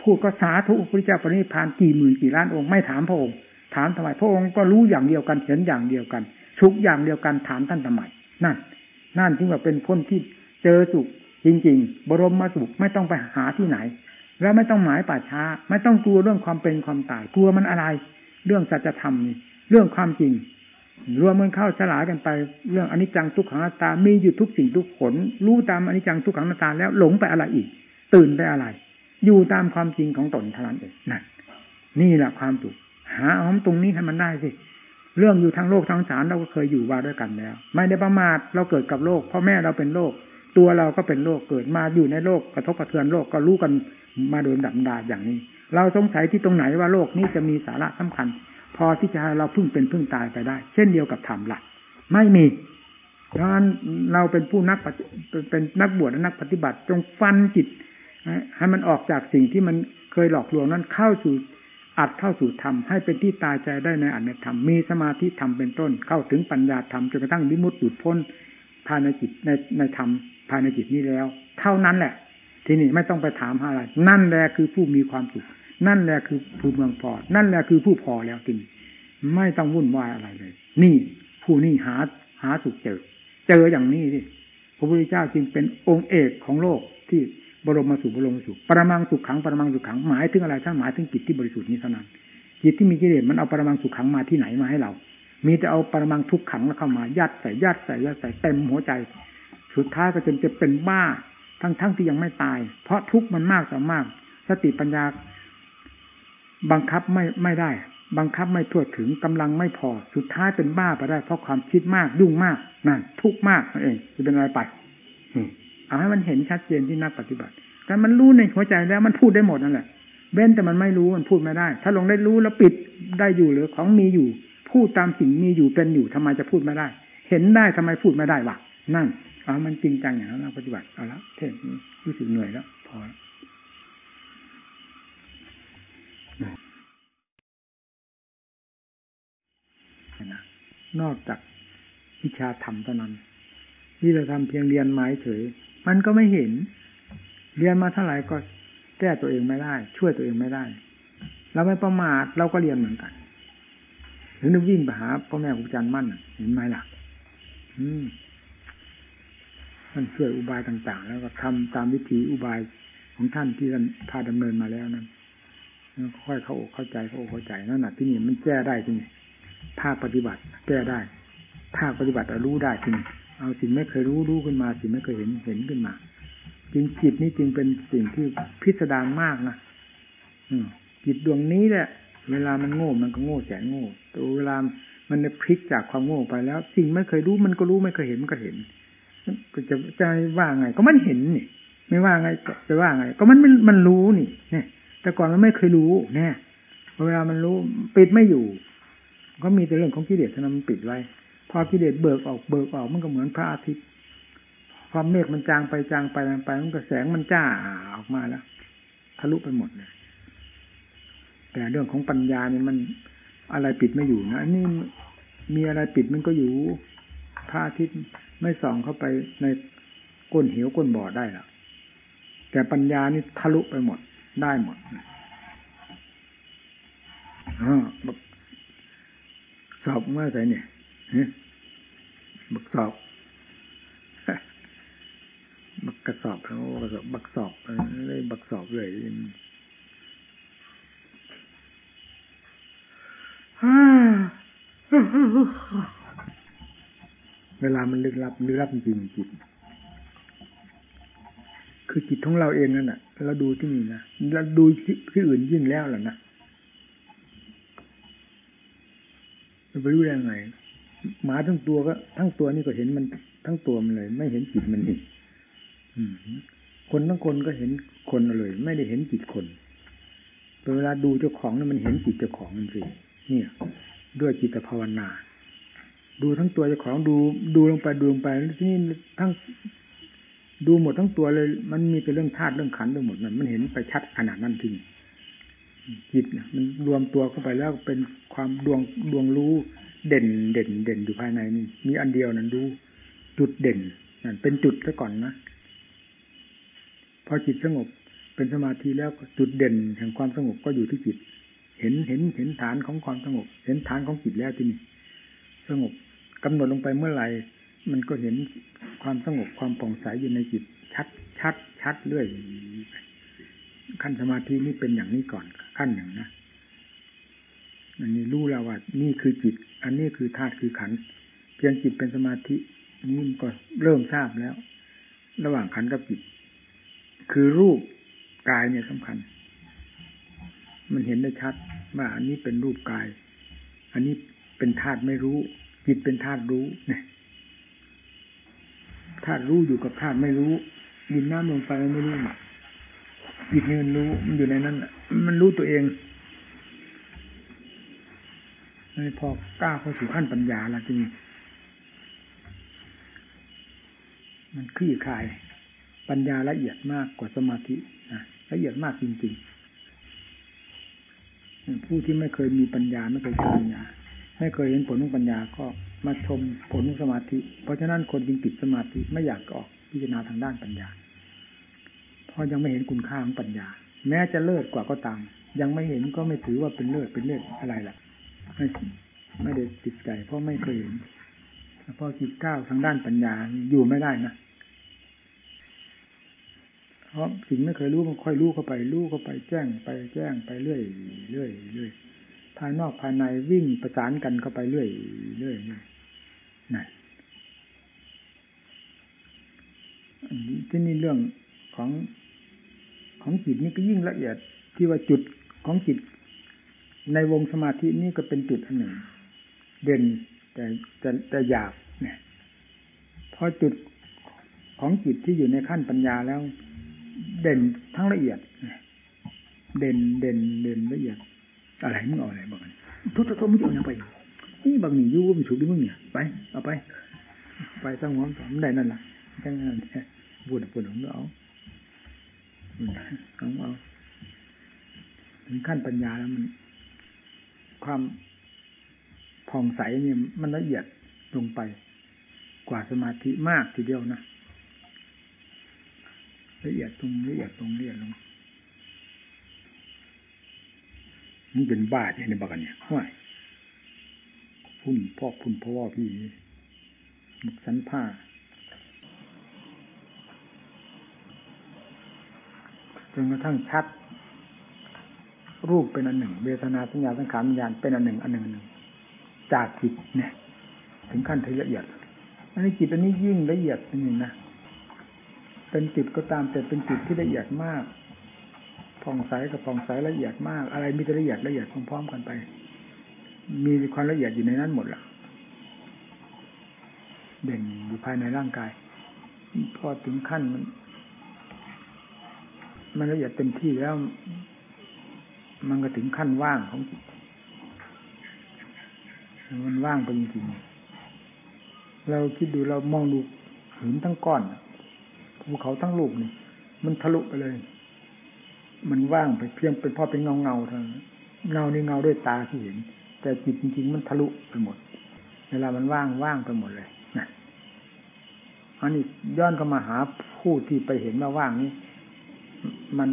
พูดก็สาธุพระเจ้าปรินิพานกี่หมื่นกี่ล้านองค์ไม่ถามพระองค์ ถามทำไมพระองค์ก็รู้อย่างเดียวกันเห็นอย่างเดียวกัน สุขอย่างเดียวกันถามท่านทำไมนั่น นั่นที่ว่าเป็นคนที่เจอสุขจริง ๆ บรมมาสุขไม่ต้องไปหาที่ไหน แล้วไม่ต้องหมายป่าช้า ไม่ต้องกลัวเรื่องความเป็นความตายกลัวมันอะไร เรื่องสัจธรรมนี่เรื่องความจริง รวมมันเข้าสลายกันไป เรื่องอนิจจังทุกขังนัตา มีอยู่ทุกสิ่งทุกผล รู้ตามอนิจจังทุกขังนัตตาแล้วหลงไปอะไรอีก ตื่นไปอะไร อยู่ตามความจริงของตนเท่านั้นเองนั่นนี่แหละความถูกหาเอาตรงนี้ให้มันได้สิ เรื่องอยู่ทางโลกทางสารเราก็เคยอยู่ว่าด้วยกันแล้ว ไม่ได้ประมาทเราเกิดกับโลกพ่อแม่เราเป็นโลก ตัวเราก็เป็นโลกเกิดมาอยู่ในโลกกระทบกระเทือนโลกก็รู้กันมาโดยดับดาอย่างนี้ เราสงสัยที่ตรงไหนว่าโลกนี้จะมีสาระสำคัญ พอที่จะให้เราพึ่งเป็นพึ่งตายไปได้ เช่นเดียวกับธรรมหลักไม่มีเพราะฉะนั้นเราเป็นผู้นักเป็นนักบวชและนักปฏิบัติจงฟันจิตให้มันออกจากสิ่งที่มันเคยหลอกลวงนั้นเข้าสู่ อัดเข้าสู่ธรรมให้เป็นที่ตายใจได้ในอัตในธรรมมีสมาธิธรรมเป็นต้น เข้าถึงปัญญาธรรมจนกระทั่งวิมุตติหลุดพ้นภายในจิตในในธรรมภายในจิตนี้แล้ว เท่านั้นแหละ ทีนี้ไม่ต้องไปถามอะไร นั่นแหละคือผู้มีความสุข นั่นแหละคือผู้เมืองพอนั่นแหละคือผู้พอแล้วจริงไม่ต้องวุ่นวายอะไรเลย นี่ผู้นี้หาหาสุขเจอ เจออย่างนี้ที่พระพุทธเจ้าจึงเป็นองค์เอกของโลกที่ บรมมาสู่บรมมาสู่ปรมังสุขขังปรมังสุขขังหมายถึงอะไรท่านหมายถึงจิตที่บริสุทธิ์นี้เท่านั้นจิตที่มีกิเลสมันเอาปรมังสุขขังมาที่ไหนมาให้เรา มีแต่เอาปรมังทุกขังแล้วเข้ามายัดใส่ยัดใส่ยัดใส่เต็มหัวใจ สุดท้ายก็จนจะเป็นบ้าทั้งทั้งที่ยังไม่ตาย เพราะทุกข์มันมากต่มาก สติปัญญา บังคับไม่ไม่ได้ บังคับไม่ทั่วถึงกำลังไม่พอ สุดท้ายเป็นบ้าไปได้ เพราะความคิดมากยุ่งมากนั่นทุกข์มากนั่นเองจะเป็นอะไรไป เอาให้มันเห็นชัดเจนที่นักปฏิบัติ แต่มันรู้ในหัวใจแล้วมันพูดได้หมดนั่นแหละเว้นแต่มันไม่รู้มันพูดไม่ได้ ถ้าลงได้รู้แล้วปิดได้อยู่หรือของมีอยู่ พูดตามสิ่งมีอยู่เป็นอยู่ทำไมจะพูดไม่ได้ เห็นได้ทำไมพูดไม่ได้วะนั่นเอามันจริงจังอย่างนั้นเราปฏิบัติเอาละเทศรู้สึกเหนื่อยแล้ว พอนะนอกจากวิชาธรรมเท่านั้นวิชาธรรมเพียงเรียนไม้เฉย มันก็ไม่เห็น เรียนมาเท่าไหร่ก็แก้ตัวเองไม่ได้ ช่วยตัวเองไม่ได้ เราไม่ประมาทเราก็เรียนเหมือนกันถึงนึกวิ่งไปหาพ่อแม่ครูอาจารย์มั่นเห็นไหมล่ะ อืมท่านช่วยอุบายต่าง ๆ แล้วก็ทำตามวิธีอุบายของท่านที่ท่านพาดำเนินมาแล้วนั้นค่อยเข้าอกเข้าใจเข้าอกเข้าใจนั่นแหะที่นี่มันแก้ได้ที่นี่ภาคปฏิบัติ แก้ได้ภาคปฏิบัติรู้ได้ที่นี่ เอาสิ่งไม่เคยรู้รู้ขึ้นมา สิ่งไม่เคยเห็นเห็นขึ้นมา จึงจิตนี้จึงเป็นสิ่งที่พิสดารมากนะจิตดวงนี้แหละ เวลามันโง่มันก็โง่แสนโง่แต่เวลามันพลิกจากความโง่ไปแล้ว สิ่งไม่เคยรู้มันก็รู้ไม่เคยเห็นมันก็เห็น ก็จะจะว่าไง ก็มันเห็นนี่ ไม่ว่าไงจะว่าไง ก็มันมันรู้นี่เนี่ย แต่ก่อนมันไม่เคยรู้เนี่ยเวลามันรู้ปิดไม่อยู่ ก็มีแต่เรื่องของกิเลสท่นั้มันปิดไว้ พอกิเลสเบิกออกเบิกออกมันก็เหมือนพระอาทิตย์ความเมฆมันจางไปจางไปจางไป มันก็แสงมันจ้าออกมาแล้วทะลุไปหมดเลยแต่เรื่องของปัญญาเนี่ยมันอะไรปิดไม่อยู่นะนี่มีอะไรปิดมันก็อยู่พระอาทิตย์ไม่ส่องเข้าไปในก้นเหวก้นบ่อได้หรอกแต่ปัญญานี่ทะลุไปหมดได้หมดอ๋อบักสอบมาใส่เนี่ย บักสอบบักกระสอบแล้วกระสอบบักสอบเลยบักสอบเลยเวลามันลึกลับลึกลับจริงจิตคือคือจิตของเราเองนั่นแหะเราดูที่นี่นะเราดูที่ที่อื่นยิ่งแล้วล่ะนะมันไปรู้ได้ไง หมาทั้งตัวก็ ทั้งตัวนี่ก็เห็นมันทั้งตัวมันเลย ไม่เห็นจิตมันอีกคนทั้งคนก็เห็นคนเลย ไม่ได้เห็นจิตคนเวลาดูเจ้าของนี่มันเห็นจิตเจ้าของมันสิเนี่ย ด้วยจิตภาวนา ดูทั้งตัวเจ้าของดูดูลงไปดูลงไปที่นี่ทั้งดูหมดทั้งตัวเลย มันมีแต่เรื่องธาตุเรื่องขันธ์ทั้งหมดมันมันเห็นไปชัดขนาดนั้นทีจิตมันรวมตัวเข้าไปแล้วเป็นความดวงดวงรู้ เด่นเด่นเด่นอยู่ภายในนี่มีอันเดียวนั้นดู จุดเด่นนั่นเป็นจุดซะก่อนนะพอจิตสงบเป็นสมาธิแล้วจุดเด่นแห่งความสงบก็อยู่ที่จิต เห็นเห็นเห็นฐานของความสงบ เห็นฐานของจิตแล้วที่นี่สงบกำหนดลงไปเมื่อไหร่มันก็เห็นความสงบความผ่องใสอยู่ในจิต ชัดชัดชัดเรื่อยขั้นสมาธินี่เป็นอย่างนี้ก่อนขั้นหนึ่งนะ อันนี้รู้แล้วว่านี่คือจิต อันนี้คือธาตุคือขันเพียงจิตเป็นสมาธินี่ก็เริ่มทราบแล้ว ระหว่างขันกับจิต คือรูปกายเนี่ยสำคัญ มันเห็นได้ชัดว่าอันนี้เป็นรูปกาย อันนี้เป็นธาตุไม่รู้ จิตเป็นธาตุรู้เนี่ยธาตุรู้อยู่กับธาตุไม่รู้ดินน้ำลมไฟไม่รู้จิตนี่มันรู้มันอยู่ในนั้นมันรู้ตัวเอง พอก้าวเข้าสู่ขั้นปัญญาแล้วจริงมันคลี่คลาย ปัญญาละเอียดมากกว่าสมาธินะละเอียดมากจริงๆ ผู้ที่ไม่เคยมีปัญญาไม่เคยเจอปัญญา ไม่เคยเห็นผลของปัญญาก็มาชมผลของสมาธิ เพราะฉะนั้นคนจึงติดสมาธิไม่อยากออกพิจารณาทางด้านปัญญา เพราะยังไม่เห็นคุณค่าของปัญญา แม้จะเลิศกว่าก็ตาม ยังไม่เห็นก็ไม่ถือว่าเป็นเลิศเป็นเลิศอะไรล่ะ ไม่ไม่ได้ติดใจ เพราะไม่เคยเห็นพอจิตก้าวทางด้านปัญญาอยู่ไม่ได้นะเพราะสิ่งไม่เคยรู้มันค่อยรู้เข้าไปรู้เข้าไปแจ้งไปแจ้งไปเรื่อยเรื่อยเรื่อยภายนอกภายในวิ่งประสานกันเข้าไปเรื่อยเรื่อยนั่นที่นี่เรื่องของของจิตนี่ก็ยิ่งละเอียดที่ว่าจุดของจิต ในวงสมาธินี่ก็เป็นจุดอันหนึ่ง เด่นแต่แต่แต่หยาบเนี่ยพอจุดของจิตที่อยู่ในขั้นปัญญาแล้ว เด่นทั้งละเอียด เด่นเด่นเด่นละเอียด อะไรมึงเอาอะไรบอกกันทุกทุกมึงเอายังไปนี่บางหนียู่มันฉุกดิมึงเนี่ยไปเอาไป ไปตั้างหัวสอนได้นั่นแหละจังนั้นบุญบุญของเราเอาเอาถึงขั้นปัญญาแล้วมัน ความผ่องใสเนี่ยมันละเอียดลงไปกว่าสมาธิมากทีเดียวนะละเอียดตรงละเอียดตรงละเอียดลงมันเป็นบ้าใช่ไหมบักเนี่ยห้วยพุ่นพ่อพุ่นพ่อพี่มุกสันผ้าจนกระทั่งชัด รูปเป็นอันหนึ่ง เวทนาสัญญาสังขารวิญญาณเป็นอันหนึ่งอันหนึ่งอันหนึ่งจากจิตเนี่ย ถึงขั้นที่ละเอียดอันนี้จิตอันนี้ยิ่งละเอียดอันหนึ่งนะเป็นจุดก็ตามแต่เป็นจุดที่ละเอียดมากผ่องใสกับผ่องใสละเอียดมาก อะไรมีแต่ละเอียดละเอียดพร้อมๆกันไป มีความละเอียดอยู่ในนั้นหมดละเด่นอยู่ภายในร่างกาย พอถึงขั้นมันมันละเอียดเต็มที่แล้ว มันก็ถึงขั้นว่างของจิตมันว่างไปจริงๆเราคิดดูเรามองดูหินทั้งก้อนภูเขาทั้งลูกนี่ มันทะลุไปเลย มันว่างไปเพียงเป็นพอเป็นเงาเงาเท่านั้นเงานี่เงาด้วยตาที่เห็น แต่จิตจริง ๆ มันทะลุไปหมด เวลามันว่างว่างไปหมดเลยนะอันนี้ย้อนก็มาหาผู้ที่ไปเห็นว่าว่างนี้ มัน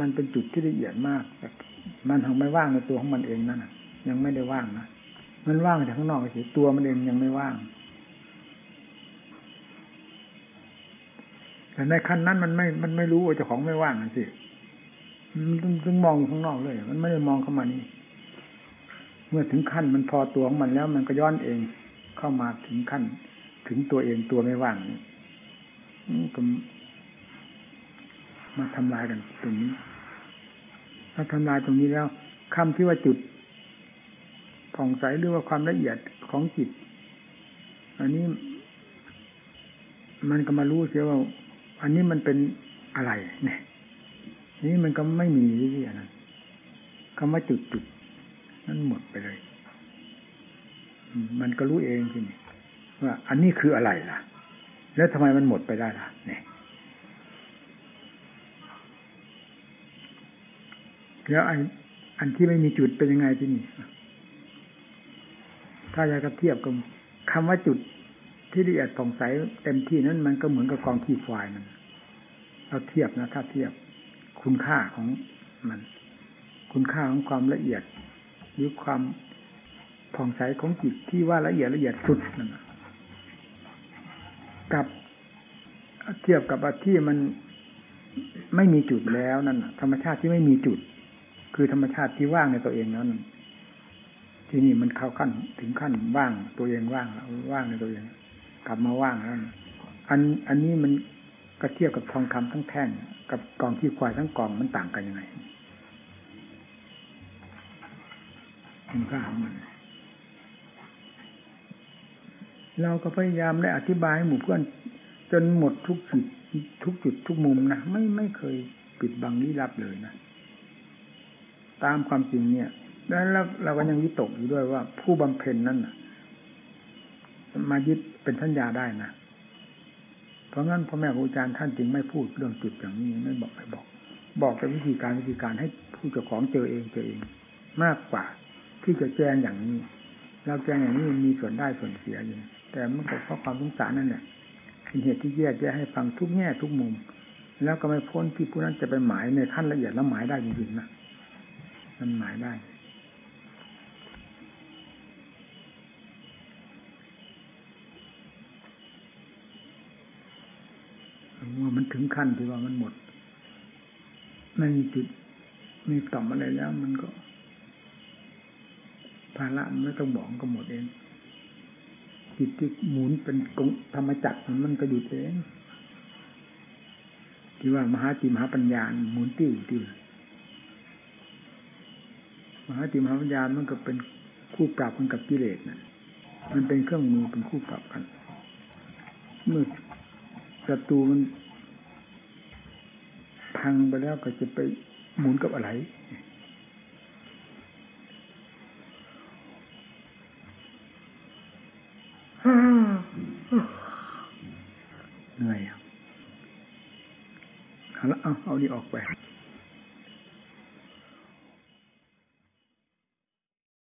มันเป็นจุดที่ละเอียดมากมันทางไม่ว่างในตัวของมันเองนั่นยังไม่ได้ว่างนะมันว่างแต่ข้างนอกเฉยตัวมันเองยังไม่ว่างแต่ในขั้นนั้นมันไม่ มันไม่รู้ว่าเจ้าของไม่ว่างสิมันต้องมองอยู่ข้างนอกเลย มันไม่ได้มองเข้ามานี่ เมื่อถึงขั้นมันพอตัวของมันแล้ว มันก็ย้อนเอง เข้ามาถึงขั้น ถึงตัวเองตัวไม่ว่างก็ มาทำลายกันตรงนี้ ถ้าทำลายตรงนี้แล้วคำที่ว่าจุดผ่องใสหรือว่าความละเอียดของจิต อันนี้ มันก็มารู้เสียว่า อันนี้มันเป็นอะไร เนี่ย นี่มันก็ไม่มีที่อันนั้นคำว่าจุดจุดนั้นหมดไปเลย มันก็รู้เองทีนี้ว่า อันนี้คืออะไรล่ะ แล้วทำไมมันหมดไปได้ล่ะ เนี่ย แล้วไอ้อันที่ไม่มีจุดเป็นยังไงที่นี่ถ้าอยากจะเทียบกับคำว่าจุดที่ละเอียดผ่องใสเต็มที่นั้นมันก็เหมือนกับกองขี้ควายนั่นเราเทียบนะถ้าเทียบคุณค่าของมัน คุณค่าของความละเอียด หรือความผ่องใสของจิตที่ว่าละเอียดละเอียดสุดนั่นกับเทียบกับที่มันไม่มีจุดแล้วนั่นธรรมชาติที่ไม่มีจุด คือธรรมชาติที่ว่างในตัวเองนั้นที่นี่มันเข้าขั้นถึงขั้นว่างตัวเองว่างแล้วว่างในตัวเอง กลับมาว่างแล้วอันอันนี้มันก็เทียบกับทองคำทั้งแท่งกับกองที่ควายทั้งกองมันต่างกันยังไงคุณค่าของมันเราก็พยายามได้อธิบายให้หมู่เพื่อน จนหมดทุกจุดทุกจุดทุกมุมนะไม่ไม่เคยปิดบังลี้ลับเลยนะ ตามความจริงเนี่ย แล้วเราก็ยังวิตกอยู่ด้วยว่า ผู้บำเพ็ญนั่นมายึดเป็นสัญญาได้นะเพราะงั้นพ่อแม่ครูอาจารย์ท่านจึงไม่พูดเรื่องจุดอย่างนี้ไม่บอกไม่บอก บอกแต่วิธีการวิธีการให้ผู้เจ้าของเจอเองเจอเอง มากกว่าที่จะแจ้งอย่างนี้ เราแจ้งอย่างนี้มีส่วนได้ส่วนเสียอยู่แต่มันก็เพราะความสงสารนั่นแหละเป็นเหตุที่แยกแยะให้ฟังทุกแง่ทุกมุม แล้วก็ไม่พ้นที่ผู้นั้นจะไปหมายในขั้นละเอียดแล้วหมายได้จริงๆนะ มันหมายได้ว่ามันถึงขั้นที่ว่ามันหมดไม่มีจุดมีต่อมอะไรแล้ว มันก็ภาระมันไม่ต้องบอกก็หมดเองจิตที่หมุนเป็นกงธรรมจักรมันก็หยุดเองที่ว่ามหาติมหาปัญญาหมุนติ้วติ้ว มหาติมหาปัญญามันก็เป็นคู่ปรับกันกับกิเลสนะมันเป็นเครื่องมือเป็นคู่ปรับกัน เมื่อศัตรูมันพังไปแล้วก็จะไปหมุนกับอะไร เหนื่อยเอาละเอาเอาดีออกไป